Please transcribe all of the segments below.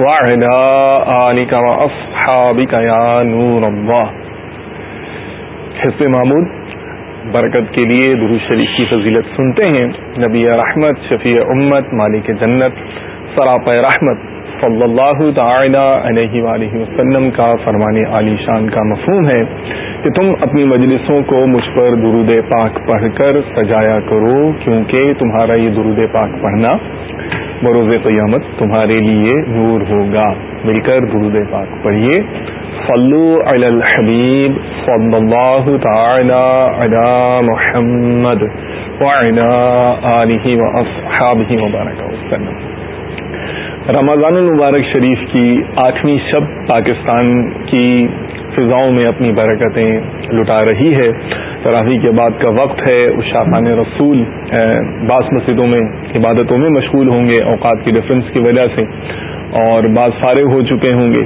وعلى آلك وأصحابك يا نور الله حسب محمود، برکت کے لیے درو شریف کی فضیلت سنتے ہیں۔ نبی رحمت، شفیع امت، مالک جنت، سراپ رحمت صلی اللہ تعالی علیہ وآلہ وسلم کا فرمان علی شان کا مفہوم ہے کہ تم اپنی مجلسوں کو مجھ پر درود پاک پڑھ کر سجایا کرو، کیونکہ تمہارا یہ درود پاک پڑھنا بروز قیامت تمہارے لیے نور ہوگا۔ مل کر درود پاک۔ پڑھیے۔ صلو علی الحبیب صلی اللہ تعالی علی محمد وعلی آلہ و مبارک وسلم۔ رمضان المبارک شریف کی آٹھویں شب پاکستان کی فضاؤں میں اپنی برکتیں لٹا رہی ہے۔ تراوی کے بعد کا وقت ہے۔ اشاقان رسول بعض مسجدوں میں عبادتوں میں مشغول ہوں گے اوقات کی ڈفرینس کی وجہ سے۔ اور بعض فارغ ہو چکے ہوں گے۔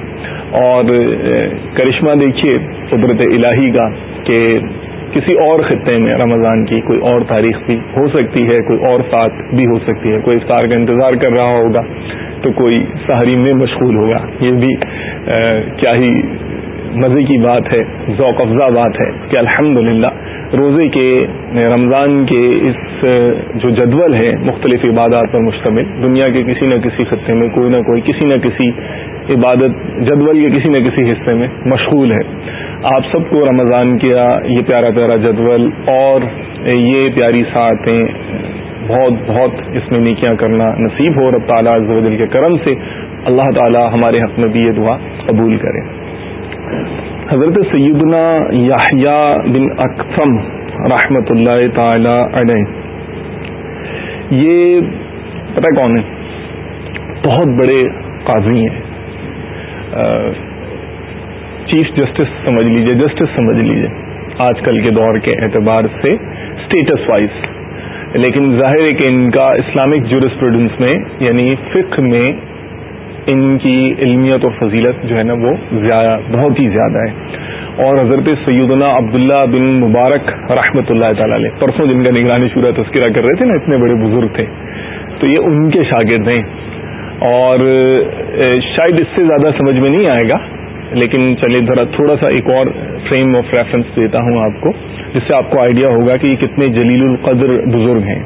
اور کرشمہ دیکھیے قدرت الہی کا کہ کسی اور خطے میں رمضان کی کوئی اور تاریخ بھی ہو سکتی ہے، کوئی اور ساتھ بھی ہو سکتی ہے۔ کوئی افطار کا انتظار کر رہا ہوگا تو کوئی سہری میں مشغول ہوگا۔ یہ بھی کیا ہی مزے کی بات ہے، ذوق افزا بات ہے کہ الحمد روزے کے، رمضان کے اس جو جدول ہے مختلف عبادات پر مشتمل، دنیا کے کسی نہ کسی خطے میں، کوئی نہ کوئی، کسی نہ کسی عبادت جدول کے کسی نہ کسی حصے میں مشغول ہے۔ آپ سب کو رمضان کیا یہ پیارا پیارا جدول اور یہ پیاری ساتیں بہت بہت اس میں نیکیاں کرنا نصیب ہو۔ رب تعالیٰ عزوجل کے کرم سے اللہ تعالیٰ ہمارے حق میں بھی یہ دعا قبول کرے۔ حضرت سیدنا یاحیہ بن اکثم رحمت اللہ تعالی علیہ۔ یہ پتہ کون ہے بہت بڑے قاضی ہیں۔ چیف جسٹس سمجھ لیجیے، جسٹس سمجھ لیجیے۔ آج کل کے دور کے اعتبار سے اسٹیٹس وائز لیکن ظاہر ہے کہ ان کا اسلامک جورسپروڈنس میں یعنی فقہ میں ان کی علمیت اور فضیلت جو ہے نا وہ بہت ہی زیادہ ہے۔ اور حضرت سیدنا عبداللہ بن مبارک رحمۃ اللہ تعالی علیہ، پرسوں جن کا نگرانی شورا تذکرہ کر رہے تھے نا، اتنے بڑے بزرگ تھے۔ تو یہ ان کے شاگرد ہیں۔ اور شاید اس سے زیادہ سمجھ میں نہیں آئے گا۔ لیکن چلے ذرا تھوڑا سا ایک اور فریم آف ریفرنس دیتا ہوں آپ کو، جس سے آپ کو آئیڈیا ہوگا کہ یہ کتنے جلیل القدر بزرگ ہیں۔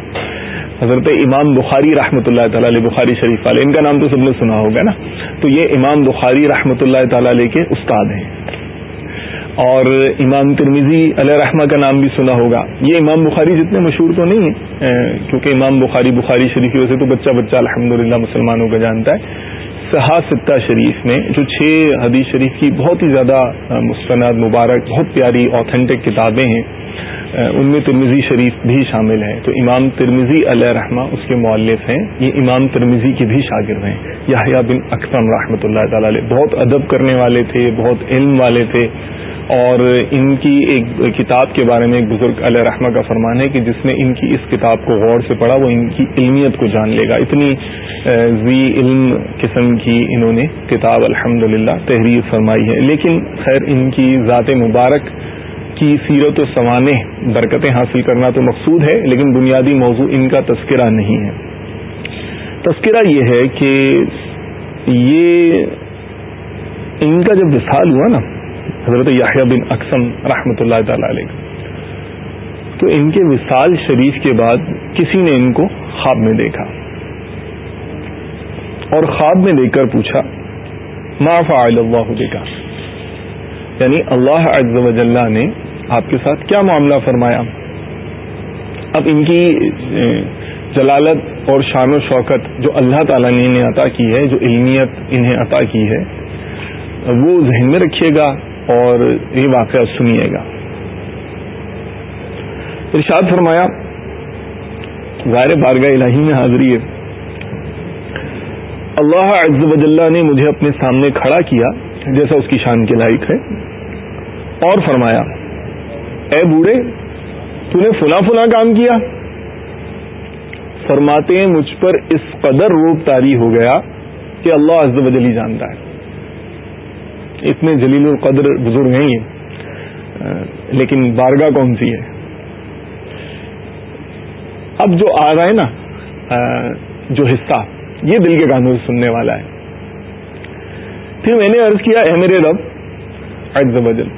حضرت امام بخاری رحمۃ اللہ تعالی علیہ، بخاری شریف والے، ان کا نام تو سب نے سنا ہوگا نا؟ تو یہ امام بخاری رحمۃ اللہ تعالی علیہ کے استاد ہیں۔ اور امام ترمیزی علیہ رحمہ کا نام بھی سنا ہوگا۔ یہ امام بخاری جتنے مشہور تو نہیں ہیں کیونکہ امام بخاری بخاری شریف کی وجہ سے تو بچہ بچہ الحمد مسلمانوں کا جانتا ہے۔ صحا ستہ شریف میں جو چھ حدیث شریف کی بہت ہی زیادہ مستند، مبارک، بہت پیاری آتھینٹک کتابیں ہیں۔ ان میں ترمیزی شریف بھی شامل ہے تو امام ترمیزی علیہ رحمہ اس کے مؤلف ہیں۔ یہ امام ترمیزی کے بھی شاگرد ہیں۔ یاہیا بن اکرم رحمۃ اللہ تعالی علیہ بہت ادب کرنے والے تھے، بہت علم والے تھے۔ اور ان کی ایک کتاب کے بارے میں ایک بزرگ علیہ رحمہ کا فرمان ہے کہ جس نے ان کی اس کتاب کو غور سے پڑھا، وہ ان کی علمیت کو جان لے گا۔ اتنی زی علم قسم کی انہوں نے کتاب الحمد تحریر فرمائی ہے۔ لیکن خیر، ان کی ذات مبارک کی سیرت و سوانح برکتیں حاصل کرنا تو مقصود ہے، لیکن بنیادی موضوع ان کا تذکرہ نہیں ہے۔ تذکرہ یہ ہے کہ یہ ان کا جب وصال ہوا نا، حضرت یاحیہ بن اقسم رحمۃ اللہ تعالی علیہ، تو ان کے وصال شریف کے بعد کسی نے ان کو خواب میں دیکھا۔ اور خواب میں دیکھ کر پوچھا، ما فعل اللہ دیکھا یعنی اللہ عز و جلہ نے آپ کے ساتھ کیا معاملہ فرمایا؟ اب ان کی جلالت اور شان و شوکت جو اللہ تعالیٰ نے انہیں عطا کی ہے، جو علمیت انہیں عطا کی ہے، وہ ذہن میں رکھیے گا اور یہ واقعہ سنیے گا۔ ارشاد فرمایا ظاہر بارگاہ الہی میں حاضری ہے اللہ عز و جلہ نے مجھے اپنے سامنے کھڑا کیا، جیسا اس کی شان کے لائق ہے، اور فرمایا اے بوڑھے تو نے فلاں فلاں کام کیا؟ فرماتے ہیں، مجھ پر اس قدر روپ تاری ہو گیا کہ اللہ عز و جلی جانتا ہے۔ اتنے جلیل القدر بزرگ ہیں لیکن بارگاہ کون سی ہے؟ اب جو آ رہا ہے نا جو حصہ، یہ دل کے کانوں سے سننے والا ہے۔ پھر میں نے عرض کیا، اے میرے رب، عز و جل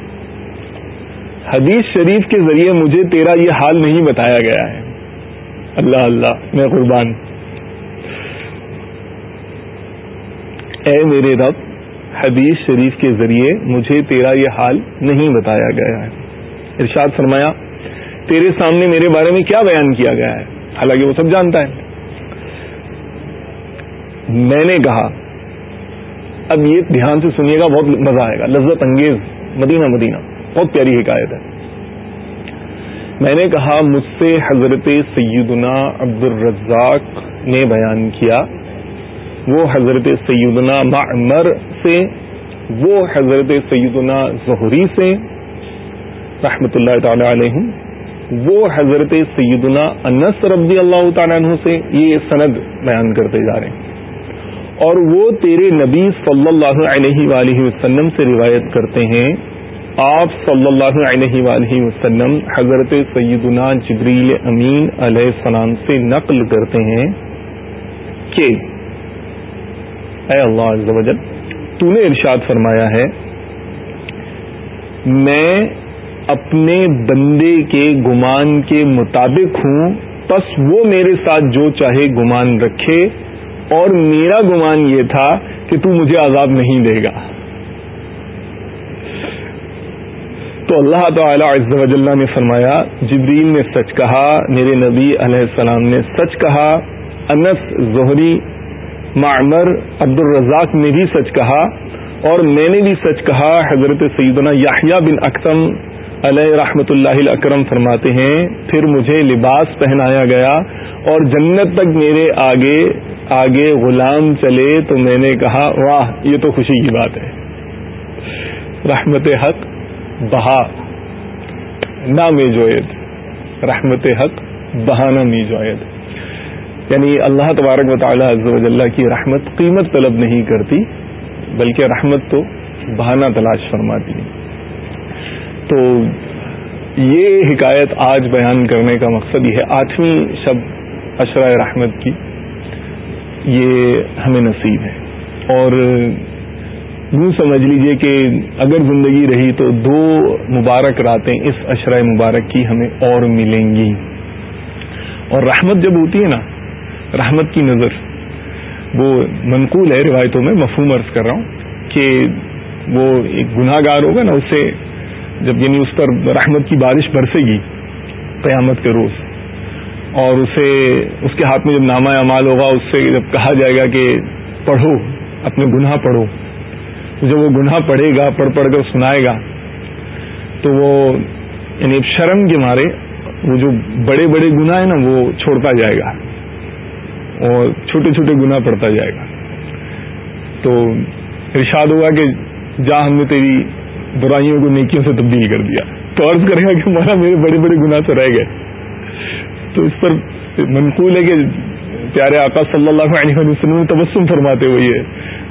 حدیث شریف کے ذریعے مجھے تیرا یہ حال نہیں بتایا گیا ہے۔ اللہ اللہ، میں قربان۔ اے میرے رب، حدیث شریف کے ذریعے مجھے تیرا یہ حال نہیں بتایا گیا ہے۔ ارشاد فرمایا، تیرے سامنے میرے بارے میں کیا بیان کیا گیا ہے؟ حالانکہ وہ سب جانتا ہے۔ میں نے کہا، اب یہ دھیان سے سنیے گا، بہت مزہ آئے گا۔ لذت انگیز، مدینہ مدینہ۔ بہت پیاری حکایت ہے۔ میں نے کہا، مجھ سے حضرت سیدنا عبد الرزاق نے بیان کیا۔ وہ حضرت سیدنا معمر سے، وہ حضرت سیدنا ظہری سے، رحمت اللہ تعالی علیہ وہ حضرت سیدنا انس رضی اللہ تعالیٰ عنہ سے یہ سند بیان کرتے جا رہے ہیں۔ اور وہ تیرے نبی صلی اللہ علیہ وآلہ وسلم سے روایت کرتے ہیں۔ آپ صلی اللہ علیہ وآلہ وسلم حضرت سیدنا جبریل امین علیہ السلام سے نقل کرتے ہیں کہ اے اللہ عز و جل، تو نے ارشاد فرمایا ہے، میں اپنے بندے کے گمان کے مطابق ہوں بس وہ میرے ساتھ جو چاہے گمان رکھے، اور میرا گمان یہ تھا کہ تو مجھے عذاب نہیں دے گا۔ تو اللہ تعالی عز و جلہ نے فرمایا، جبریل نے سچ کہا، میرے نبی علیہ السلام نے سچ کہا، انس، زہری، معمر عبد الرزاق نے بھی سچ کہا اور میں نے بھی سچ کہا، حضرت سیدنا یاحیہ بن اکتم علیہ رحمت اللہ اکرم فرماتے ہیں، پھر مجھے لباس پہنایا گیا اور جنت تک میرے آگے آگے غلام چلے تو میں نے کہا، واہ، یہ تو خوشی کی بات ہے۔ رحمت حق۔ بہا نہ میں جوید رحمت حق، بہانہ می جوید یعنی اللہ تبارک و تعالی عز و جلہ کی رحمت قیمت طلب نہیں کرتی، بلکہ رحمت تو بہانہ تلاش فرماتی ہے۔ تو یہ حکایت آج بیان کرنے کا مقصد یہ ہے، آٹھویں شب اشرائے رحمت کی، یہ ہمیں نصیب ہے۔ اور یوں سمجھ لیجیے کہ اگر زندگی رہی تو دو مبارک راتیں اس اشرائے مبارک کی ہمیں اور ملیں گی۔ اور رحمت جب ہوتی ہے نا، رحمت کی نظر، وہ منقول ہے روایتوں میں، مفہوم عرض کر رہا ہوں کہ وہ ایک گناہ گار ہوگا نا اسے جب یعنی اس پر رحمت کی بارش برسے گی قیامت کے روز۔ اور اسے، اس کے ہاتھ میں جب نامہ اعمال ہوگا، اس سے جب کہا جائے گا کہ پڑھو، اپنے گناہ پڑھو۔ جب وہ گناہ پڑھے گا، پڑھ پڑھ کر سنائے گا، تو وہ یعنی شرم کے مارے وہ جو بڑے بڑے گناہ ہیں نا، وہ چھوڑتا جائے گا اور چھوٹے چھوٹے گناہ پڑتا جائے گا۔ تو ارشاد ہوگا کہ جا، ہم نے تیری برائیوں کو نیکیوں سے تبدیل کر دیا۔ تو عرض کرے گا کہ ہمارا میرے بڑے بڑے گناہ تو رہ گئے۔ تو اس پر منقول ہے کہ پیارے آقا صلی اللہ علیہ وسلم تبسم فرماتے ہوئے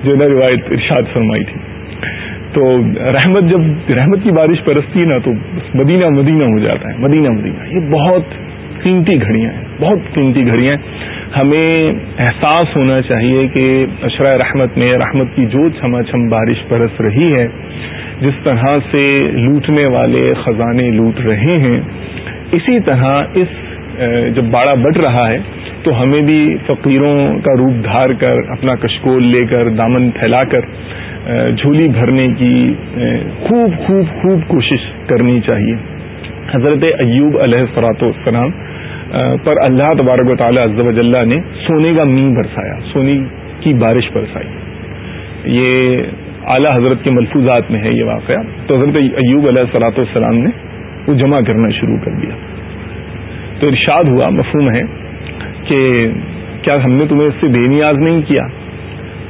جو نا روایت ارشاد فرمائی تھی۔ تو رحمت جب رحمت کی بارش برستی نا تو مدینہ مدینہ ہو جاتا ہے، مدینہ مدینہ۔ یہ بہت قیمتی گھڑیاں ہیں، بہت قیمتی گھڑیاں ہمیں احساس ہونا چاہیے کہ اشرۂ رحمت میں رحمت کی جو چھما چھم بارش برس رہی ہے۔ جس طرح سے لوٹنے والے خزانے لوٹ رہے ہیں، اسی طرح اس جب باڑا بٹ رہا ہے تو ہمیں بھی فقیروں کا روپ دھار کر، اپنا کشکول لے کر، دامن پھیلا کر جھولی بھرنے کی خوب خوب خوب کوشش کرنی چاہیے۔ حضرت ایوب علیہ فراط والسلام پر اللہ تبارک و تعالی عز و نے سونے کا می برسایا، سونے کی بارش برسائی۔ یہ اعلی حضرت کے ملفوظات میں ہے یہ واقعہ۔ تو حضرت ایوب علیہ السلاۃ والسلام نے وہ جمع کرنا شروع کر دیا۔ تو ارشاد ہوا، مفہوم ہے کہ کیا ہم نے تمہیں اس سے بے نیاز نہیں کیا؟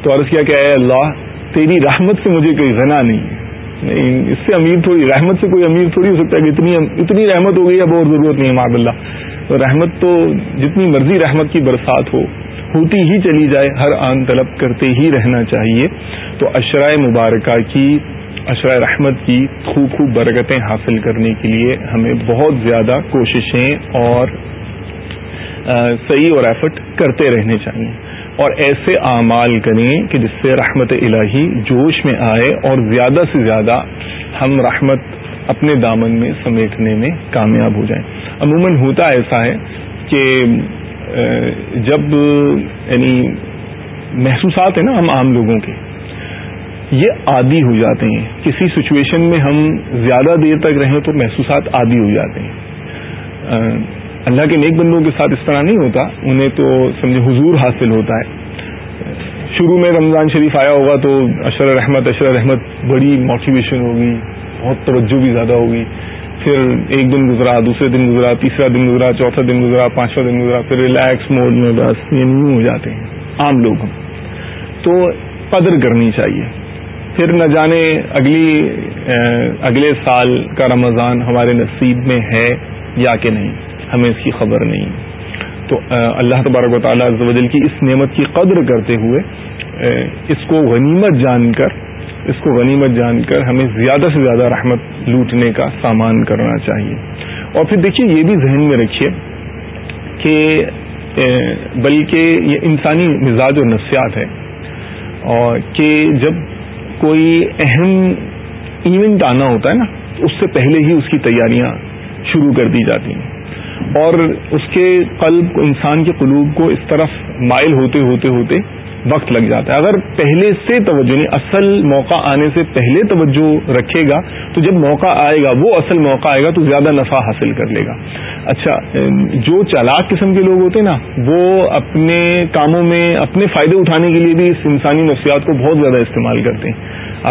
تو عرض کیا کہ اے اللہ، تیری رحمت سے مجھے کوئی غنا نہیں۔ نہیں، اس سے امیر تھوڑی، رحمت سے کوئی امیر تھوڑی ہو سکتا ہے کہ اتنی اتنی رحمت ہو گئی اب اور ضرورت نہیں ہے معب اللہ۔ تو رحمت تو جتنی مرضی رحمت کی برسات ہو، ہوتی ہی چلی جائے، ہر آن طلب کرتے ہی رہنا چاہیے۔ تو اشرائے مبارکہ کی، اشرائے رحمت کی خوب خوب برکتیں حاصل کرنے کے لیے ہمیں بہت زیادہ کوششیں اور صحیح اور ایفرٹ کرتے رہنے چاہیے۔ اور ایسے اعمال کریں کہ جس سے رحمت الہی جوش میں آئے اور زیادہ سے زیادہ ہم رحمت اپنے دامن میں سمیٹنے میں کامیاب ہو جائیں۔ عموماً ہوتا ایسا ہے کہ جب یعنی محسوسات ہیں نا ہم عام لوگوں کے، یہ عادی ہو جاتے ہیں۔ کسی سچویشن میں ہم زیادہ دیر تک رہیں تو محسوسات عادی ہو جاتے ہیں۔ اللہ کے نیک بندوں کے ساتھ اس طرح نہیں ہوتا، انہیں تو سمجھے حضور حاصل ہوتا ہے۔ شروع میں رمضان شریف آیا ہوگا تو اشر رحمت اشر رحمت بڑی موٹیویشن ہوگی، بہت توجہ بھی زیادہ ہوگی۔ پھر ایک دن گزرا، دوسرے دن گزرا، تیسرا دن گزرا، چوتھا دن گزرا، پانچواں دن گزرا، پھر ریلیکس موڈ میں بس یہ نہیں ہو جاتے ہیں۔ عام لوگ۔ ہم تو قدر کرنی چاہیے۔ پھر نہ جانے اگلی، اگلے سال کا رمضان ہمارے نصیب میں ہے یا کہ نہیں۔ ہمیں اس کی خبر نہیں۔ تو اللہ تبارک و تعالیٰ وجل کی اس نعمت کی قدر کرتے ہوئے اس کو غنیمت جان کر اس کو غنیمت جان کر ہمیں زیادہ سے زیادہ رحمت لوٹنے کا سامان کرنا چاہیے۔ اور پھر دیکھیے، یہ بھی ذہن میں رکھیے کہ بلکہ یہ انسانی مزاج و نفسیات ہے، اور کہ جب کوئی اہم ایونٹ آنا ہوتا ہے نا اس سے پہلے ہی اس کی تیاریاں شروع کر دی جاتی ہیں۔ اور اس کے قلب، انسان کے قلوب کو اس طرف مائل ہوتے ہوتے ہوتے وقت لگ جاتا ہے۔ اگر پہلے سے توجہ نہیں، اصل موقع آنے سے پہلے توجہ رکھے گا، تو جب موقع آئے گا، وہ اصل موقع آئے گا، تو زیادہ نفع حاصل کر لے گا۔ اچھا جو چالاک قسم کے لوگ ہوتے ہیں نا، وہ اپنے کاموں میں اپنے فائدے اٹھانے کے لیے بھی اس انسانی نفسیات کو بہت زیادہ استعمال کرتے ہیں۔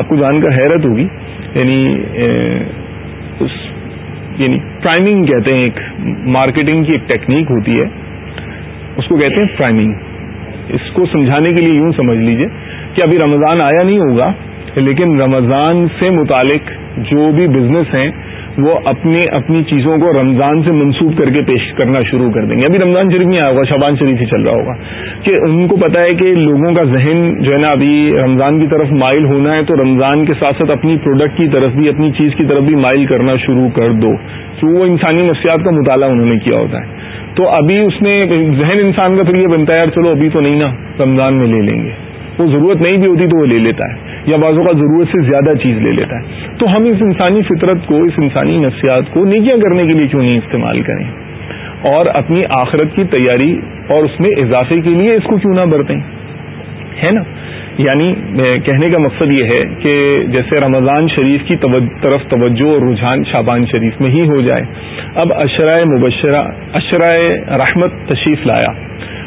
آپ کو جان کر حیرت ہوگی یعنی اس یعنی پرائمنگ کہتے ہیں ایک مارکیٹنگ کی ایک ٹیکنیک ہوتی ہے، اس کو کہتے ہیں پرائمنگ اس کو سمجھانے کے لیے یوں سمجھ لیجیے کہ ابھی رمضان آیا نہیں ہوگا لیکن رمضان سے متعلق جو بھی بزنس ہیں، وہ اپنے اپنی چیزوں کو رمضان سے منسوخ کر کے پیش کرنا شروع کر دیں گے۔ ابھی رمضان شریف نہیں آیا ہوگا شبان شریف ہی چل رہا ہوگا۔ کہ ان کو پتا ہے کہ لوگوں کا ذہن جو ہے نا، ابھی رمضان کی طرف مائل ہونا ہے، تو رمضان کے ساتھ ساتھ اپنی پروڈکٹ کی طرف بھی، اپنی چیز کی طرف بھی مائل کرنا شروع کر دو۔ تو وہ انسانی نفسیات کا مطالعہ انہوں نے کیا ہوتا ہے۔ تو ابھی اس نے ذہن انسان کا پھر یہ بنتا ہے، یار چلو ابھی تو نہیں نا، رمضان میں لے لیں گے۔ وہ ضرورت نہیں بھی ہوتی تو وہ لے لیتا ہے۔ یا بازوں کا ضرورت سے زیادہ چیز لے لیتا ہے۔ تو ہم اس انسانی فطرت کو، اس انسانی نفسیات کو نیکیاں کرنے کے لیے کیوں نہیں استعمال کریں؟ اور اپنی آخرت کی تیاری اور اس میں اضافے کے لیے اس کو کیوں نہ برتیں؟ ہے نا؟ یعنی کہنے کا مقصد یہ ہے کہ جیسے رمضان شریف کی طرف توجہ اور رجحان شابان شریف میں ہی ہو جائے۔ اب اشرائے مبشرہ، اشرائے رحمت تشریف لایا۔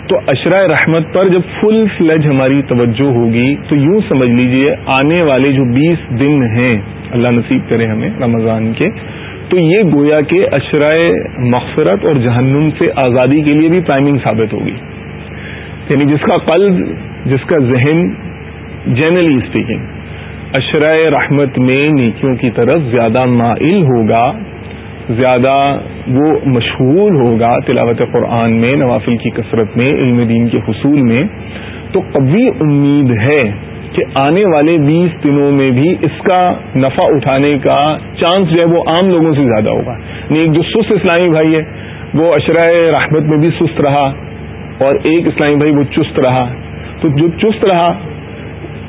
تو اشرا رحمت پر جب فل فلج ہماری توجہ ہوگی، تو یوں سمجھ لیجیے آنے والے جو بیس دن ہیں، اللہ نصیب کرے ہمیں رمضان کے، تو یہ گویا کے اشرائے مغفرت اور جہنم سے آزادی کے لیے بھی پرائمنگ ثابت ہوگی۔ یعنی جس کا قلب، جس کا ذہن جنرلی اسپیکنگ اشرائے رحمت میں نیکیوں کی طرف زیادہ مائل ہوگا زیادہ وہ مشہور ہوگا تلاوت قرآن میں، نوافل کی کثرت میں، علم دین کے حصول میں، تو قوی امید ہے کہ آنے والے بیس دنوں میں بھی اس کا نفع اٹھانے کا چانس جو ہے وہ عام لوگوں سے زیادہ ہوگا۔ یعنی ایک جو سست اسلامی بھائی ہے، وہ اشرائے رحمت میں بھی سست رہا اور ایک اسلامی بھائی وہ چست رہا۔ تو جو چست رہا،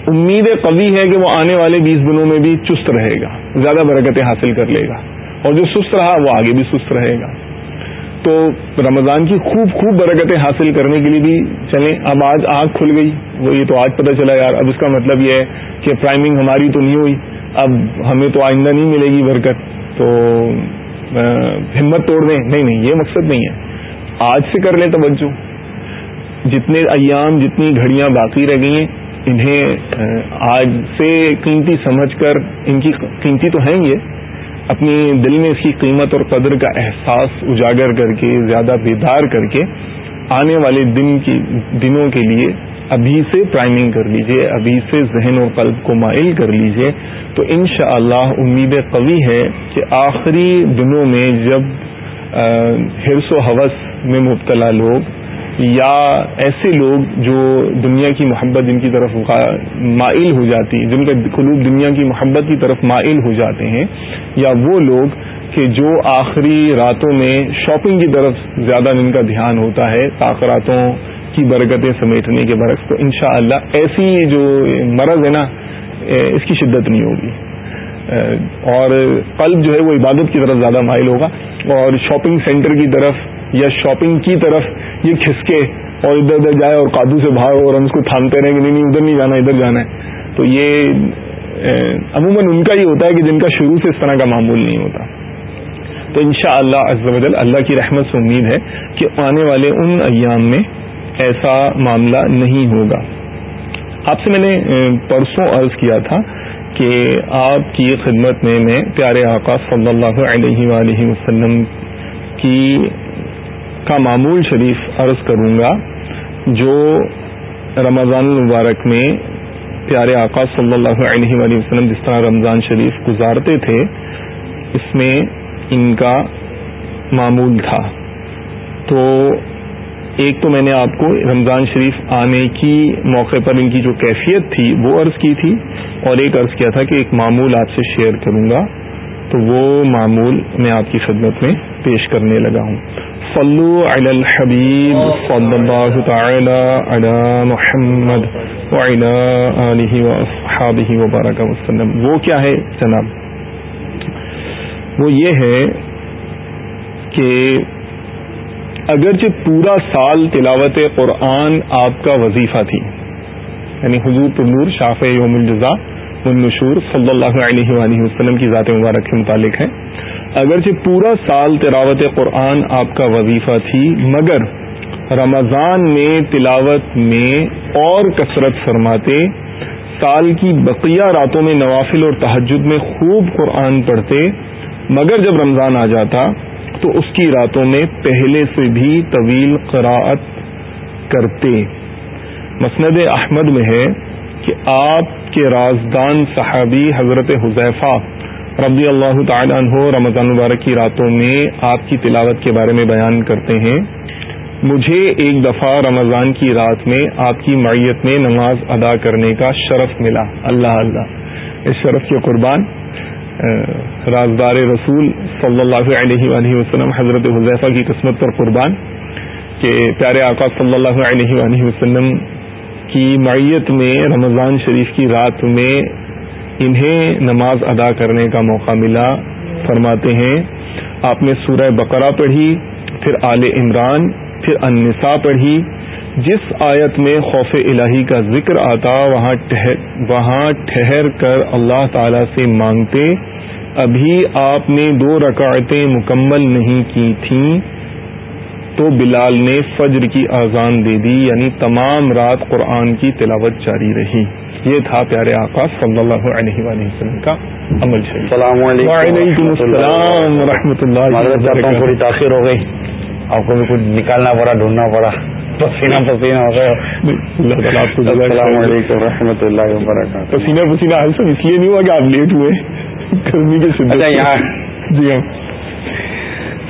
امید قوی ہے کہ وہ آنے والے بیس دنوں میں بھی چست رہے گا، زیادہ برکتیں حاصل کر لے گا۔ اور جو سست رہا وہ آگے بھی سست رہے گا۔ تو رمضان کی خوب خوب برکتیں حاصل کرنے کے لیے بھی چلیں۔ اب آج آنکھ کھل گئی، وہ یہ تو آج پتہ چلا یار۔ اب اس کا مطلب یہ ہے کہ پرائمنگ ہماری تو نہیں ہوئی، اب ہمیں تو آئندہ نہیں ملے گی برکت۔ تو ہمت توڑ دیں۔ نہیں نہیں، یہ مقصد نہیں ہے۔ آج سے کر لیں توجہ۔ جتنے ایام، جتنی گھڑیاں باقی رہ گئی ہیں، انہیں آج سے قیمتی سمجھ کر ان کی قیمتی تو ہیں یہ۔ اپنی دل میں اس کی قیمت اور قدر کا احساس اجاگر کر کے، زیادہ بیدار کر کے آنے والے دن کی، دنوں کے لیے ابھی سے پرائمنگ کر لیجیے، ابھی سے ذہن و قلب کو مائل کر لیجیے۔ تو انشاءاللہ اللہ امید قوی ہے کہ آخری دنوں میں جب ہرس و حوث میں مبتلا لوگ یا ایسے لوگ جو دنیا کی محبت جن کی طرف مائل ہو جاتی جن کے قلوب دنیا کی محبت کی طرف مائل ہو جاتے ہیں، یا وہ لوگ کہ جو آخری راتوں میں شاپنگ کی طرف زیادہ جن کا دھیان ہوتا ہے تاخراتوں کی برکتیں سمیٹنے کے برعکس، تو انشاءاللہ ایسی جو مرض ہے نا اس کی شدت نہیں ہوگی۔ اور قلب جو ہے وہ عبادت کی طرف زیادہ مائل ہوگا، اور شاپنگ سینٹر کی طرف یا شاپنگ کی طرف یہ کھسکے اور ادھر ادھر جائے اور قابو سے بھاگ اور ہم اس کو تھامتے رہیں کہ نہیں نہیں، ادھر نہیں جانا، ادھر جانا ہے۔ تو یہ عموماً ان کا ہی ہوتا ہے کہ جن کا شروع سے اس طرح کا معمول نہیں ہوتا۔ تو ان شاء اللہ اللہ کی رحمت سے امید ہے کہ آنے والے ان ایام میں ایسا معاملہ نہیں ہوگا۔ آپ سے میں نے پرسوں عرض کیا تھا کہ آپ کی خدمت میں میں پیارے آقا صلی اللہ علیہ وآلہ وسلم کی کا معمول شریف عرض کروں گا، جو رمضان المبارک میں پیارے آقا صلی اللہ علیہ وآلہ وسلم جس طرح رمضان شریف گزارتے تھے، اس میں ان کا معمول تھا۔ تو ایک تو میں نے آپ کو رمضان شریف آنے کی موقع پر ان کی جو کیفیت تھی، وہ عرض کی تھی اور ایک عرض کیا تھا کہ ایک معمول آپ سے شیئر کروں گا۔ تو وہ معمول میں آپ کی خدمت میں پیش کرنے لگا ہوں۔ صلو علی الحبیب، صلی اللہ تعالی علی محمد وعلی آلہ واصحابہ وبارک وسلم۔ وہ کیا ہے جناب؟ وہ یہ ہے کہ اگرچہ پورا سال تلاوت قرآن آپ کا وظیفہ تھی یعنی حضور نور، شاف یوم الجزا النشور صلی اللہ علیہ وآلہ وسلم کی ذات مبارک کے متعلق ہے۔ اگرچہ پورا سال تلاوت قرآن آپ کا وظیفہ تھی، مگر رمضان میں تلاوت میں اور کثرت فرماتے، سال کی بقیہ راتوں میں نوافل اور تحجد میں خوب قرآن پڑھتے، مگر جب رمضان آ جاتا تو اس کی راتوں میں پہلے سے بھی طویل قراءت کرتے۔ مسند احمد میں ہے کہ آپ کے رازدان صحابی حضرت حذیفہ رضی اللہ تعالیٰ عنہ رمضان مبارک کی راتوں میں آپ کی تلاوت کے بارے میں بیان کرتے ہیں۔ مجھے ایک دفعہ رمضان کی رات میں آپ کی معیت میں نماز ادا کرنے کا شرف ملا۔ اللہ اللہ۔ اس شرف کے قربان رازدار رسول صلی اللہ علیہ وآلہ وسلم حضرت حضیفہ کی قسمت پر قربان کہ پیارے آقا صلی اللہ علیہ وآلہ وسلم کی معیت میں رمضان شریف کی رات میں انہیں نماز ادا کرنے کا موقع ملا۔ فرماتے ہیں، آپ نے سورہ بقرہ پڑھی، پھر آل عمران، پھر النساء پڑھی۔ جس آیت میں خوف الہی کا ذکر آتا، وہاں وہاں ٹھہر کر اللہ تعالی سے مانگتے، ابھی آپ نے دو رکعتیں مکمل نہیں کی تھیں۔ تو بلال نے فجر کی اذان دے دی یعنی تمام رات قرآن کی تلاوت جاری رہی۔ یہ تھا پیارے آقا صلی اللہ علیہ وآلہ وسلم کا عمل السلام علیکم السلام و رحمۃ اللہ تھوڑی تاخیر ہو گئی۔ آپ کو بھی کچھ نکالنا پڑا ڈھونڈنا پڑا۔ پسینہ پسینہ ہو گیا۔ السلام علیکم رحمۃ اللہ وبرکاتہ۔ پسینہ پسینہ حل سب اس لیے نہیں ہوا کہ آپ لیٹ ہوئے۔ گرمی کے اچھا یہاں۔ جی ہاں۔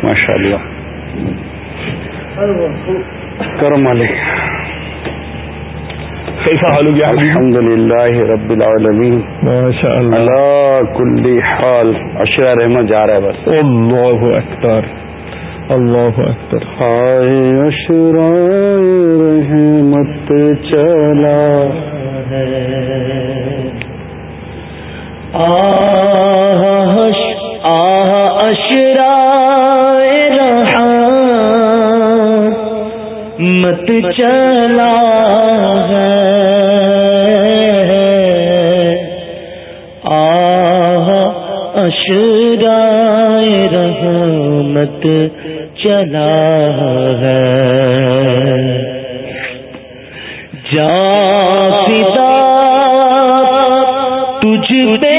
ماشاء اللہ مالک کیسا حال ہو گیا؟ الحمد للہ رب العالمین۔ ماشاء اللہ کل حال اشرا رحمت جا رہا ہے بس۔ اللہ اکبر اللہ اکبر۔ ہائے اشرا رحمت چلا۔ اشرا مت چلا رحمت چلا ہے۔ جا فدا تجھ پہ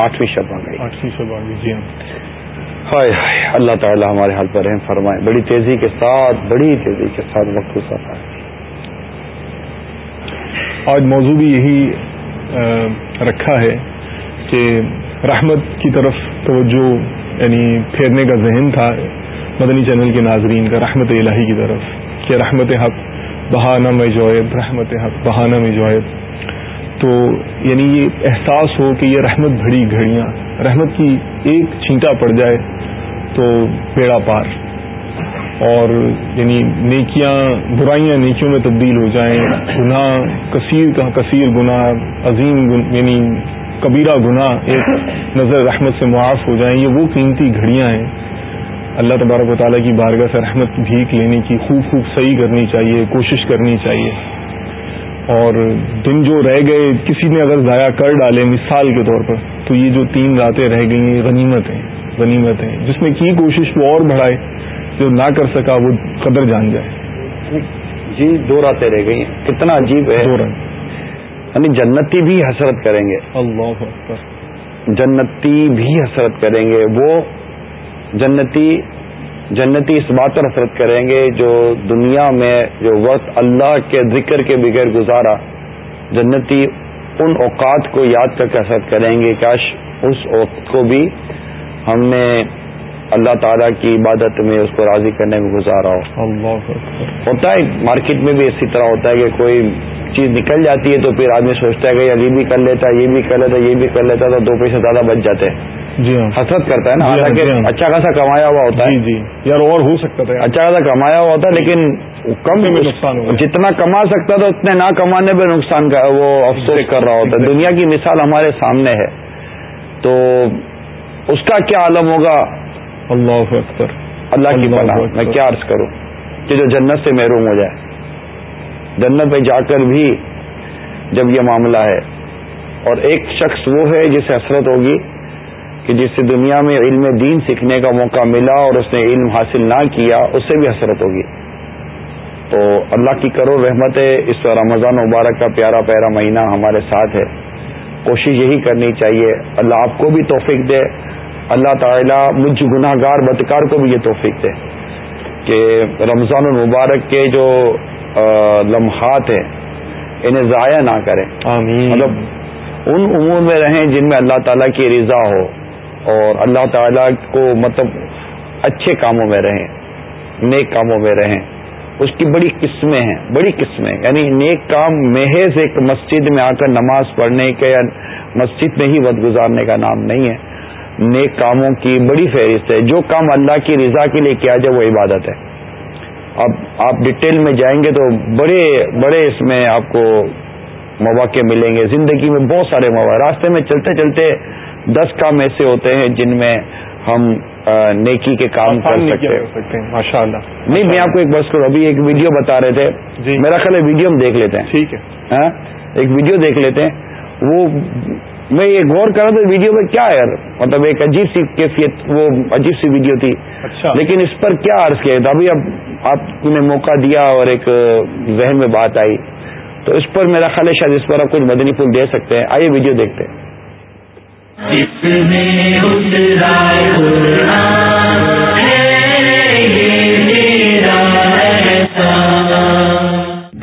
آٹھویں شب آ گئی آٹھویں شب آگے جی ہاں۔ ہائے اللہ تعالی ہمارے حال پر رحم فرمائے۔ بڑی تیزی کے ساتھ بڑی تیزی کے ساتھ وقت گزر ہے۔ آج موضوع بھی یہی آ، رکھا ہے کہ رحمت کی طرف توجہ یعنی پھیرنے کا ذہن تھا مدنی چینل کے ناظرین کا رحمت الہی کی طرف کہ رحمت حق بہانہ میں جوید رحمت حق بہانہ میں جوید تو یعنی یہ احساس ہو کہ یہ رحمت بھری گھڑیاں، رحمت کی ایک چھینٹا پڑ جائے تو بیڑا پار۔ اور یعنی نیکیاں، برائیاں نیکیوں میں تبدیل ہو جائیں۔ گناہ، کثیر کا کثیر گناہ، عظیم گن یعنی کبیرہ گناہ ایک نظر رحمت سے معاف ہو جائیں۔ یہ وہ قیمتی گھڑیاں ہیں۔ اللہ تبارک و تعالیٰ کی بارگاہ سے رحمت بھیک لینے کی، خوب خوب صحیح کرنی چاہیے، کوشش کرنی چاہیے۔ اور دن جو رہ گئے کسی نے اگر ضائع کر ڈالے مثال کے طور پر تو یہ جو تین راتیں رہ گئی ہیں غنیمت ہیں غنیمت ہیں جس میں کی کوشش وہ اور بڑھائے جو نہ کر سکا وہ قدر جان جائے۔ جی دو راتیں رہ گئی ہیں کتنا عجیب ہے۔ دو یعنی جنتی بھی حسرت کریں گے۔ اللہ جنتی بھی حسرت کریں گے۔ وہ جنتی جنتی اس بات پر حسرت کریں گے جو دنیا میں جو وقت اللہ کے ذکر کے بغیر گزارا جنتی ان اوقات کو یاد کر کے حسرت کریں گے۔ کاش اس وقت کو بھی ہم نے اللہ تعالیٰ کی عبادت میں اس کو راضی کرنے میں گزارا ہو۔ اللہ ہوتا ہے مارکیٹ میں بھی اسی طرح ہوتا ہے کہ کوئی چیز نکل جاتی ہے تو پھر آدمی سوچتا ہے کہ یہ بھی کر لیتا یہ بھی کر لیتا یہ بھی کر لیتا تو دو پیسے زیادہ بچ جاتے۔ ہیں جی ہاں۔ حسرت کرتا ہے نا۔ جی ہاں، حالانکہ جی ہاں۔ اچھا خاصا کمایا ہوا ہوتا جی ہے۔ جی یار اور ہو سکتا تھا۔ اچھا خاصا کمایا ہوا ہوتا ہے لیکن کم نقصان۔ جتنا کما سکتا تھا اتنے نہ کمانے پہ نقصان کا وہ افسوس کر رہا ہوتا ہے. دنیا کی مثال ہمارے سامنے ہے۔ تو اس کا کیا عالم ہوگا؟ اللہ اکبر۔ اللہ کی پناہ۔ میں کیا عرض کروں؟ کہ جو جنت سے محروم ہو جائے۔ جنت میں جا کر بھی جب یہ معاملہ ہے اور ایک شخص وہ ہے جسے حسرت ہوگی کہ جس سے دنیا میں علم دین سیکھنے کا موقع ملا اور اس نے علم حاصل نہ کیا اس سے بھی حسرت ہوگی۔ تو اللہ کی کرو رحمت ہے اس رمضان مبارک کا پیارا پیارا مہینہ ہمارے ساتھ ہے۔ کوشش یہی کرنی چاہیے اللہ آپ کو بھی توفیق دے۔ اللہ تعالیٰ مجھ گناہ گار بدکار کو بھی یہ توفیق دے کہ رمضان المبارک کے جو لمحات ہیں انہیں ضائع نہ کریں۔ آمین۔ مطلب ان امور میں رہیں جن میں اللہ تعالیٰ کی رضا ہو۔ اور اللہ تعالیٰ کو مطلب اچھے کاموں میں رہیں، نیک کاموں میں رہیں۔ اس کی بڑی قسمیں ہیں، بڑی قسمیں۔ یعنی نیک کام محض ایک مسجد میں آ کر نماز پڑھنے کے یا مسجد میں ہی وقت گزارنے کا نام نہیں ہے۔ نیک کاموں کی بڑی فہرست ہے۔ جو کام اللہ کی رضا کے لیے کیا جائے وہ عبادت ہے۔ اب آپ ڈیٹیل میں جائیں گے تو بڑے بڑے اس میں آپ کو مواقع ملیں گے۔ زندگی میں بہت سارے مواقع، راستے میں چلتے چلتے دس کام ایسے ہوتے ہیں جن میں ہم نیکی کے کام کر سکتے ہیں۔ ماشاء اللہ نہیں میں آپ کو ایک بس کروں ابھی ایک ویڈیو بتا رہے تھے۔ جی۔ میرا خیال ہے ویڈیو ہم دیکھ لیتے ہیں۔ ٹھیک ہے۔ ہاں؟ ایک ویڈیو دیکھ لیتے ہیں۔ وہ میں یہ غور کر رہا تھا ویڈیو میں کیا ہے یار۔ مطلب ایک عجیب سی کیفیت وہ عجیب سی ویڈیو تھی۔ اچھا۔ لیکن اس پر کیا عرض کیا تھا ابھی اب آپ نے موقع دیا اور ایک ذہن میں بات آئی۔ تو اس پر میرا خیال ہے شاید اس پر آپ کچھ مدنی پھول دے سکتے ہیں۔ آئیے ویڈیو دیکھتے ہیں۔ جس میں